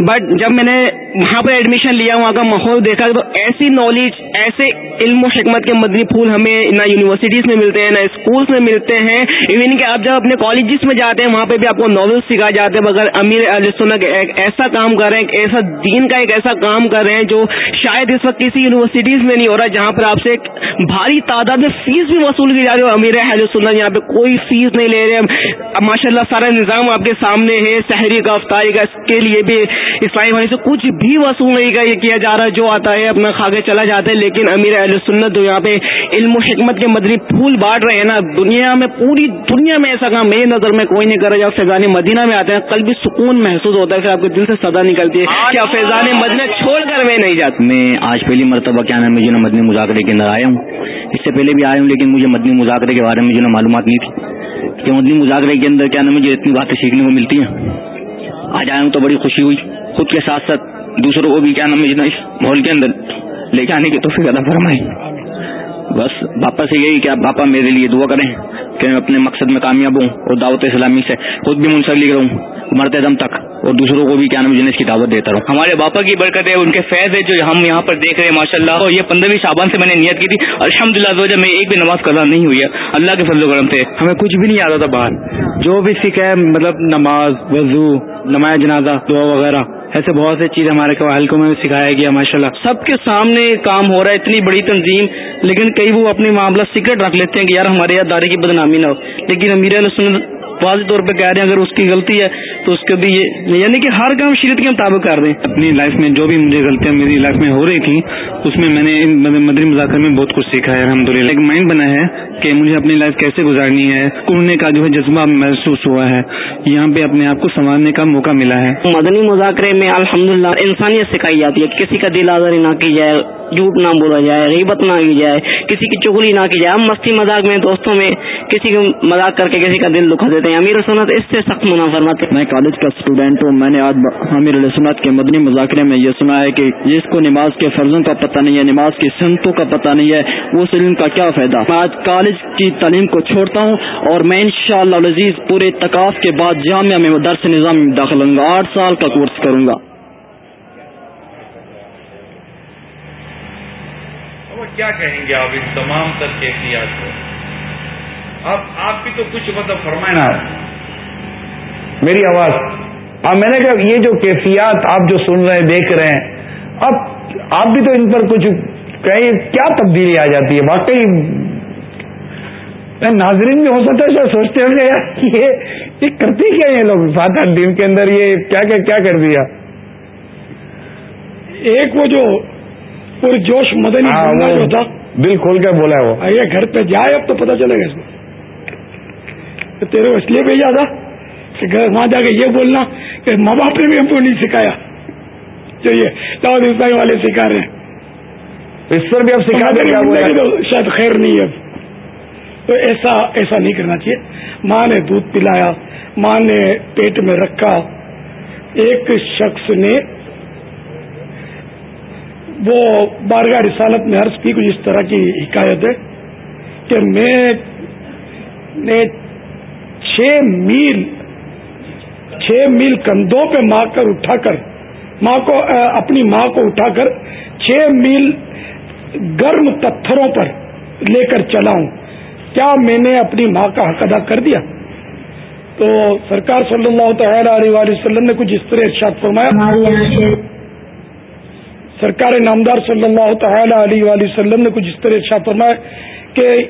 بٹ جب میں نے وہاں پر ایڈمیشن لیا، وہاں کا ماحول دیکھا تو ایسی نالج ایسے علم و حکمت کے مدنی پھول ہمیں نہ یونیورسٹیز میں ملتے ہیں، نہ اسکولس میں ملتے ہیں۔ ایون کہ آپ جب اپنے کالجز میں جاتے ہیں، وہاں پہ بھی آپ کو ناول سکھائے جاتے ہیں۔ مگر امیر ایک ایسا کام کر رہے ہیں ایسا دین کا ایک ایسا کام کر رہے ہیں جو شاید اس وقت کسی یونیورسٹیز میں نہیں ہو رہا، جہاں پر آپ سے ایک بھاری تعداد میں فیس بھی وصول کی جا رہی ہے امیر اہل سنت یہاں پہ کوئی فیس نہیں لے رہے۔ ماشاء اللہ سارا نظام آپ کے سامنے ہے شہری کا افطاری کا اس کے لیے بھی اسلامی بھائی سے کچھ بھی وصول نہیں کیا جا رہا جو آتا ہے اپنا کھا کے چلا جاتا ہے لیکن امیر اہل سنت جو یہاں پہ علم و حکمت کے مدنی پھول بانٹ رہے ہیں نا دنیا میں پوری دنیا میں ایسا کام میری نظر میں کوئی نہیں کر رہا جب فیضان مدینہ میں آتے ہیں کل بھی سکون محسوس ہوتا ہے پھر آپ کے دل سے سدا نکلتی ہے کیا فیضان مدینہ چھوڑ کر میں نہیں جاتا۔ میں آج پہلی مرتبہ کیا نام ہے جو مدنی مذاکرے کے اندر آیا ہوں۔ اس سے پہلے بھی آیا ہوں لیکن مجھے مدنی مذاکرے کے بارے میں جو معلومات نہیں تھی۔ کہ مدنی مذاکرے کے اندر کیا نام مجھے اتنی باتیں سیکھنے کو ملتی ہیں۔ آج آیا ہوں تو بڑی خوشی ہوئی۔ خود کے ساتھ ساتھ دوسروں کو بھی کیا نام مجھے اس ماحول کے اندر لے کے آنے کی تو پھر زیادہ فرمائی بس باپا سے یہی کہ آپ باپا میرے لیے دعا کریں کہ میں اپنے مقصد میں کامیاب ہوں اور دعوت اسلامی سے خود بھی منسلک رہوں، مرتے دم تک اور دوسروں کو بھی کیا نام جنس کی دعوت دیتا رہوں۔ ہمارے باپا کی برکت ہے ان کے فیض ہے جو ہم یہاں پر دیکھ رہے ہیں ماشاء اللہ اور یہ پندرہویں شابان سے میں نے نیت کی تھی۔ الحمد للہ میں ایک بھی نماز قضا نہیں ہوئی ہے۔ اللہ کے فضل و کرم سے۔ ہمیں کچھ بھی نہیں آتا تھا باہر۔ جو بھی سیکھا ہے مطلب نماز، وضو، نماز جنازہ، دعا وغیرہ۔ ایسے بہت سی چیز ہمارے حلقوں میں سکھایا گیا ماشاء اللہ سب کے سامنے کام ہو رہا ہے، اتنی بڑی تنظیم، لیکن کئی وہ اپنے معاملہ سیکرٹ رکھ لیتے ہیں کہ یار ہمارے یہاں دارے کی بدنامی نہ ہو۔ لیکن امیر سنت واضح طور پہ کہہ رہے ہیں اگر اس کی غلطی ہے تو اس کے بھی یہ یعنی کہ ہر کام شریعت کے مطابق کر دیں اپنی لائف میں جو بھی مجھے غلطیاں میری لائف میں ہو رہی تھی اس میں میں نے مدری مذاکر میں بہت کچھ سیکھا ہے الحمد للہ ایک مائنڈ بنا ہے کہ مجھے اپنی لائف کیسے گزارنی ہے کڑنے کا جو ہے جذبہ محسوس ہوا ہے یہاں پہ اپنے آپ کو سنوارنے کا موقع ملا ہے۔ مدنی مذاکرے میں الحمد انسانیت سکھائی جاتی ہے۔ کسی کا دل آزاری نہ کی جائے جھوٹ نہ بولا جائے غیبت نہ کی جائے کسی کی چگلی نہ کی جائے۔ ہم مستی مذاق میں دوستوں میں کسی کو مذاق کر کے کسی کا دل دکھا دیتے ہیں. امیر سنت اس سے سخت منع فرماتے میں کالج کا اسٹوڈینٹ ہوں. میں نے آج امیر سنت کے مدنی مذاکرے میں یہ سنا ہے کہ جس کو نماز کے فرضوں کا پتہ نہیں ہے نماز کی سنتوں کا پتہ نہیں ہے. اس علم کا کیا فائدہ؟ میں آج کالج کی تعلیم کو چھوڑتا ہوں اور میں انشاءاللہ العزیز پورے تقاف کے بعد جامعہ میں درس نظام میں داخل ہوں گا. آٹھ سال کا کورس کروں گا. کیا کہیں گے؟ آپ اس تمام تر کیفیات کو؟ اب آپ بھی تو کچھ مطلب فرمائیں نا میری آواز۔ اب میں نے کہا یہ جو کیفیات آپ جو سن رہے ہیں دیکھ رہے ہیں اب آپ بھی تو ان پر کچھ کہیں کیا تبدیلی آ جاتی ہے؟ واقعی ناظرین بھی ہو سکتا ہے سوچتے ہوں گے یار یہ کرتے کیا یہ لوگ؟ فاتح دن کے اندر یہ کیا کیا کیا کر دیا؟ ایک وہ جو پورے جوش مدنی ہاں، جو تھا دل کھول کے بولا ہے وہ۔ یہ گھر پہ جائے اب تو پتہ چلے گا اس کو۔ تیرے کو اس لیے بھیجا تھا کہ گھر وہاں جا کے یہ بولنا کہ ماں باپ نے بھی ہم کو نہیں سکھایا۔ جو یہ داود اسلائی والے سکھا رہے ہیں۔ اس پر بھی اب سکھا دیں شاید خیر نہیں ہے۔ تو ایسا ایسا نہیں کرنا چاہیے۔ ماں نے دودھ پلایا ماں نے پیٹ میں رکھا۔ ایک شخص نے وہ بارگاہ رسالت میں عرض کی کچھ اس طرح کی حکایت ہے کہ میں نے چھ میل چھ میل کندھوں پہ ماں کر اٹھا کر ماں کو اپنی ماں کو اٹھا کر چھ میل گرم پتھروں پر لے کر چلا ہوں۔ کیا میں نے اپنی ماں کا حق ادا کر دیا؟ تو سرکار صلی اللہ تعالی علیہ وسلم نے کچھ اس طرح ارشاد فرمایا۔ سرکار نامدار صلی اللہ تعالی علیہ وسلم نے کچھ اس طرح ارشاد فرمایا کہ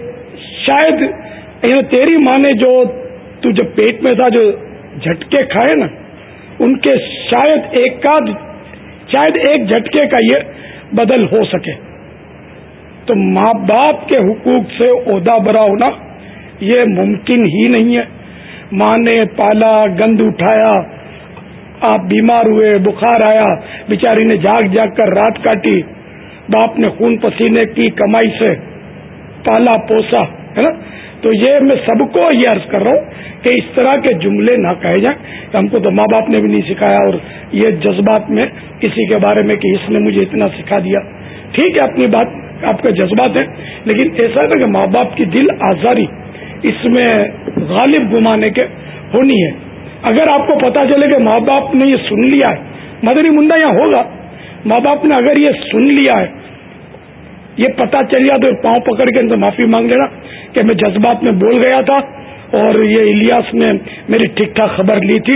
شاید یعنی تیری ماں نے جو تو جب پیٹ میں تھا جو جھٹکے کھائے نا، ان کے شاید ایک کا شاید ایک جھٹکے کا یہ بدل ہو سکے۔ تو ماں باپ کے حقوق سے عہدہ برا ہونا یہ ممکن ہی نہیں ہے۔ ماں نے پالا، گند اٹھایا، آپ بیمار ہوئے، بخار آیا، بیچاری نے جاگ جاگ کر رات کاٹی، باپ نے خون پسینے کی کمائی سے پالا پوسا، ہے نا؟ تو یہ میں سب کو یہ عرض کر رہا ہوں کہ اس طرح کے جملے نہ کہے جائیں۔ کہ ہم کو تو ماں باپ نے بھی نہیں سکھایا اور یہ جذبات میں کسی کے بارے میں کہ اس نے مجھے اتنا سکھا دیا۔ ٹھیک ہے، اپنی بات، آپ کا جذبات ہیں، لیکن ایسا ہے کہ ماں باپ کی دل آزاری اس میں غالب گمانے کے ہونی ہے۔ اگر آپ کو پتا چلے کہ ماں باپ نے یہ سن لیا ہے، مدری منڈا یہاں ہوگا۔ ماں باپ نے اگر یہ سن لیا ہے یہ پتا چل گیا تو پاؤں پکڑ کے ان سے معافی مانگ لینا کہ میں جذبات میں بول گیا تھا اور یہ الیاس نے میری ٹھیک ٹھاک خبر لی تھی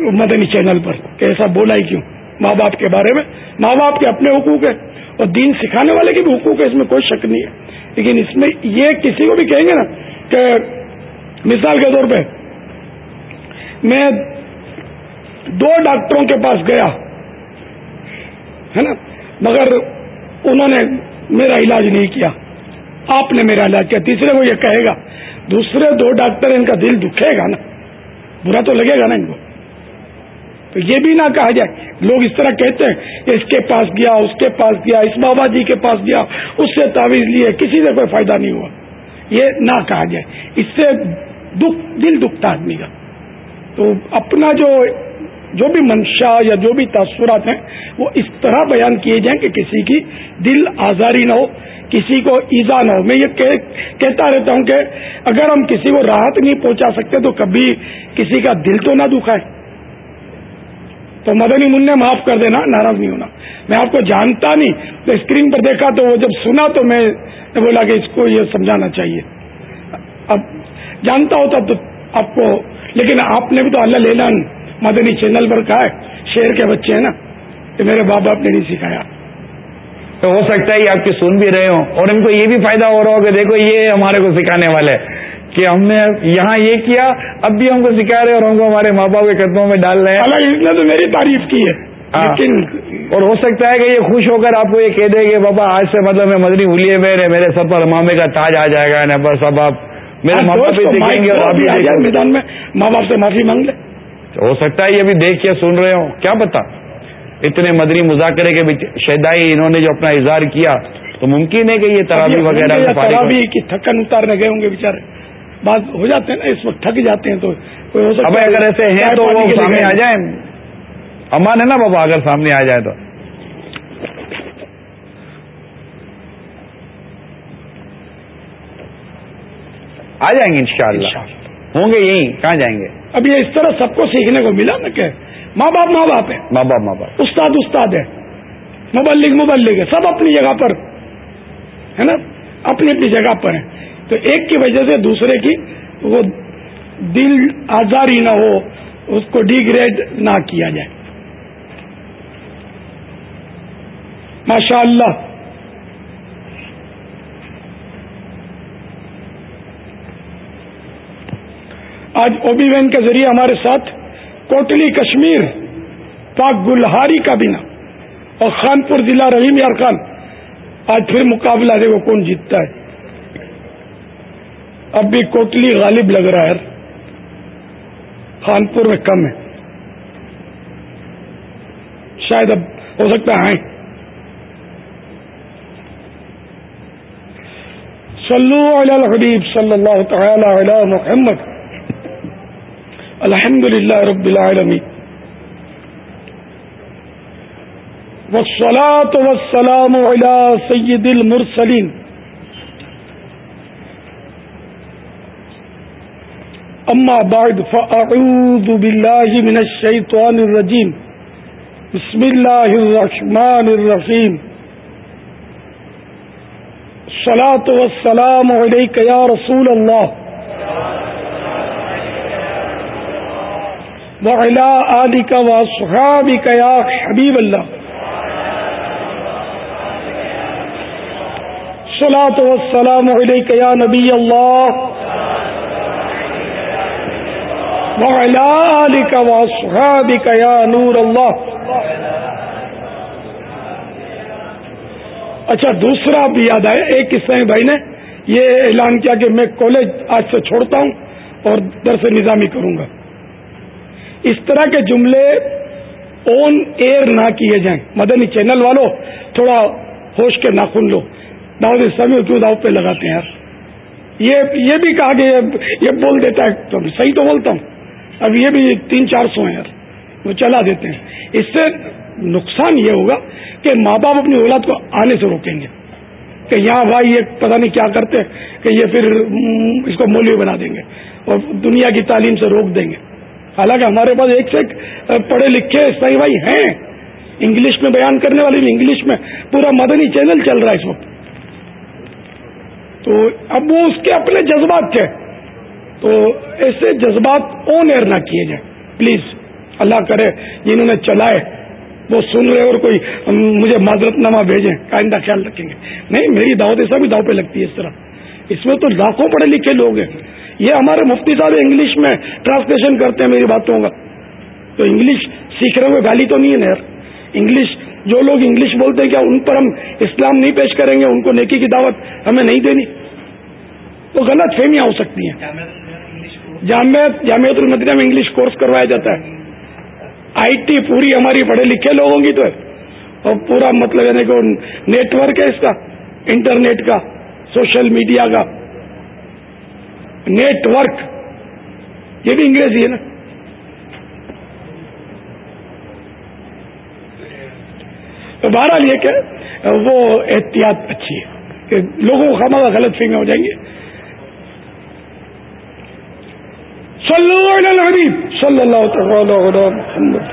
مدنی چینل پر کہ ایسا بولا ہی کیوں؟ ماں باپ کے بارے میں۔ ماں باپ کے اپنے حقوق ہیں اور دین سکھانے والے کے بھی حقوق ہے اس میں کوئی شک نہیں ہے۔ لیکن اس میں یہ کسی کو بھی کہیں گے نا کہ مثال کے طور پہ میں دو ڈاکٹروں کے پاس گیا، ہے نا؟ مگر انہوں نے میرا علاج نہیں کیا۔ آپ نے میرا علاج کیا۔ تیسرے کو یہ کہے گا، دوسرے دو ڈاکٹر ان کا دل دکھے گا نا۔ برا تو لگے گا نا ان کو۔ تو یہ بھی نہ کہا جائے۔ لوگ اس طرح کہتے ہیں، اس کے پاس گیا، اس کے پاس گیا، اس بابا جی کے پاس گیا، اس سے تعویذ لیے، کسی سے کوئی فائدہ نہیں ہوا۔ یہ نہ کہا جائے۔ اس سے دکھ، دل دکھتا آدمی کا۔ تو اپنا جو جو بھی منشا یا جو بھی تاثرات ہیں، وہ اس طرح بیان کیے جائیں کہ کسی کی دل آزاری نہ ہو، کسی کو ایزا نہ ہو۔ میں یہ کہتا رہتا ہوں کہ اگر ہم کسی کو راحت نہیں پہنچا سکتے، تو کبھی کسی کا دل تو نہ دکھائے۔ تو مدنی من نے معاف کر دینا، ناراض نہیں ہونا۔ میں آپ کو جانتا نہیں، تو اسکرین پر دیکھا تو وہ جب سنا تو میں بولا کہ اس کو یہ سمجھانا چاہیے۔ اب جانتا ہوتا تو آپ کو لیکن آپ نے بھی تو اللہ لینا مدنی چینل پر کہا ہے شیر کے بچے ہیں نا کہ میرے باپ باپ نے نہیں سکھایا۔ تو ہو سکتا ہے آپ کی سن بھی رہے ہوں اور ان کو یہ بھی فائدہ ہو رہا ہو کہ دیکھو یہ ہمارے کو سکھانے والے کہ ہم نے یہاں یہ کیا اب بھی ہم کو سکھا رہے اور ہم کو ہمارے ماں باپ کے قدموں میں ڈال رہے ہیں۔ اس نے تو میری تعریف کی ہے ہاں۔ لیکن اور ہو سکتا ہے کہ یہ خوش ہو کر آپ کو یہ کہہ دے کہ بابا آج سے مطلب میں مدنی ہولیے میرے میرے سب پر مامے کا تاج آ جائے گا بس اب آپ میرے ہاں، ماں باپ دیکھیں گے اور آپ میدان میں ماں باپ سے معافی مانگ لے۔ ہو سکتا ہے یہ بھی دیکھ کے سن رہے ہوں۔ کیا پتا؟ اتنے مدنی مذاکرے کے شہدائی انہوں نے جو اپنا اظہار کیا تو ممکن ہے کہ یہ ترابی وغیرہ ترابی کی تھکن اتارنے گئے ہوں گے بےچارے بات ہو جاتے ہیں نا اس وقت تھک جاتے ہیں تو ہے اگر ایسے ہیں تو وہ سامنے آ جائیں۔ امان ہے نا بابا اگر سامنے آ جائے تو۔ آ جائیں گے انشاءاللہ۔ ہوں گے یہیں کہاں جائیں گے؟ اب یہ اس طرح سب کو سیکھنے کو ملا نا کہ ماں باپ ماں باپ ہے ماں باپ ماں باپ۔ استاد استاد ہے مبلک مبلک ہے سب اپنی جگہ پر ہے نا؟ اپنی اپنی جگہ پر ہیں۔ تو ایک کی وجہ سے دوسرے کی وہ دل آزاری نہ ہو اس کو ڈیگریڈ نہ کیا جائے۔ ماشاء اللہ آج اوبی وین کے ذریعے ہمارے ساتھ کوٹلی کشمیر، پاک گلہاری کا بنا اور خانپور ضلع رحیم یار خان۔ آج پھر مقابلہ دیکھو کون جیتتا ہے۔ اب بھی کوٹلی غالب لگ رہا ہے۔ خانپور میں کم ہے۔ شاید اب ہو سکتا ہے صلو علی الحبیب صلی اللہ تعالی علی محمد۔ الحمد للہ رب العالمین۔ والصلاة والسلام على سید المرسلین۔ اما بعد، فاعوذ باللہ من الشیطان الرجیم۔ بسم اللہ الرحمن الرحیم۔ الصلاة والسلام علیکہ یا رسول اللہ۔ وعلا علی کا وا سہابی کا حبیب اللہ سلاۃ وسلام علیک یا نبی اللہ وعلا علی کا کا یا نور اللہ اچھا دوسرا بھی یاد آیا، ایک قصہ بھائی نے، یہ اعلان کیا کہ میں کالج آج سے چھوڑتا ہوں اور درس نظامی کروں گا۔ اس طرح کے جملے آن ایئر نہ کیے جائیں۔ مدنی چینل والوں تھوڑا ہوش کے ناخن لو۔ داؤد اسلامی کیوں داؤ پہ لگاتے ہیں یار؟ یہ یہ بھی کہا کہ یہ بول دیتا ہے تو صحیح تو بولتا ہوں۔ اب یہ بھی تین چار سو ہیں یار۔ وہ چلا دیتے ہیں۔ اس سے نقصان یہ ہوگا کہ ماں باپ اپنی اولاد کو آنے سے روکیں گے۔ کہ یہاں بھائی یہ پتہ نہیں کیا کرتے کہ یہ پھر اس کو مولوی بنا دیں گے اور دنیا کی تعلیم سے روک دیں گے۔ حالانکہ ہمارے پاس ایک سے ایک پڑھے لکھے صحیح بھائی ہیں۔ انگلش میں بیان کرنے والے انگلش میں پورا مدنی چینل چل رہا ہے اس وقت۔ تو اب وہ اس کے اپنے جذبات تھے۔ تو ایسے جذبات اون ایئر نہ کیے جائیں۔ پلیز اللہ کرے، جنہوں نے چلائے، وہ سن رہے اور کوئی مجھے معذرت نامہ بھیجیں، آئندہ خیال رکھیں گے۔ نہیں، میری دعوت ایسا بھی داؤ پہ لگتی ہے اس طرح۔ اس میں تو لاکھوں پڑھے لکھے لوگ ہیں۔ یہ ہمارے مفتی صاحب انگلش میں ٹرانسلیشن کرتے ہیں میری باتوں کا۔ تو انگلش سیکھ رہے ہوئے گالی تو نہیں ہے نا یار۔ انگلش جو لوگ انگلش بولتے ہیں کیا ان پر ہم اسلام نہیں پیش کریں گے؟ ان کو نیکی کی دعوت ہمیں نہیں دینی۔ تو غلط فہمیاں ہو سکتی ہیں۔ جامعت جامعت المدینہ میں انگلش کورس کروایا جاتا ہے۔ آئی ٹی پوری ہماری پڑھے لکھے لوگوں کی تو۔ ہے اور پورا مطلب یعنی کہ نیٹ ورک ہے اس کا انٹرنیٹ کا سوشل میڈیا کا۔ نیٹ ورک یہ بھی انگریزی ہے نا؟ تو بہرحال یہ کہ وہ احتیاط اچھی ہے کہ لوگوں کو خامہ غلط فہمی ہو جائیں گے صلی اللہ علیہ صلی اللہ تعالی محمد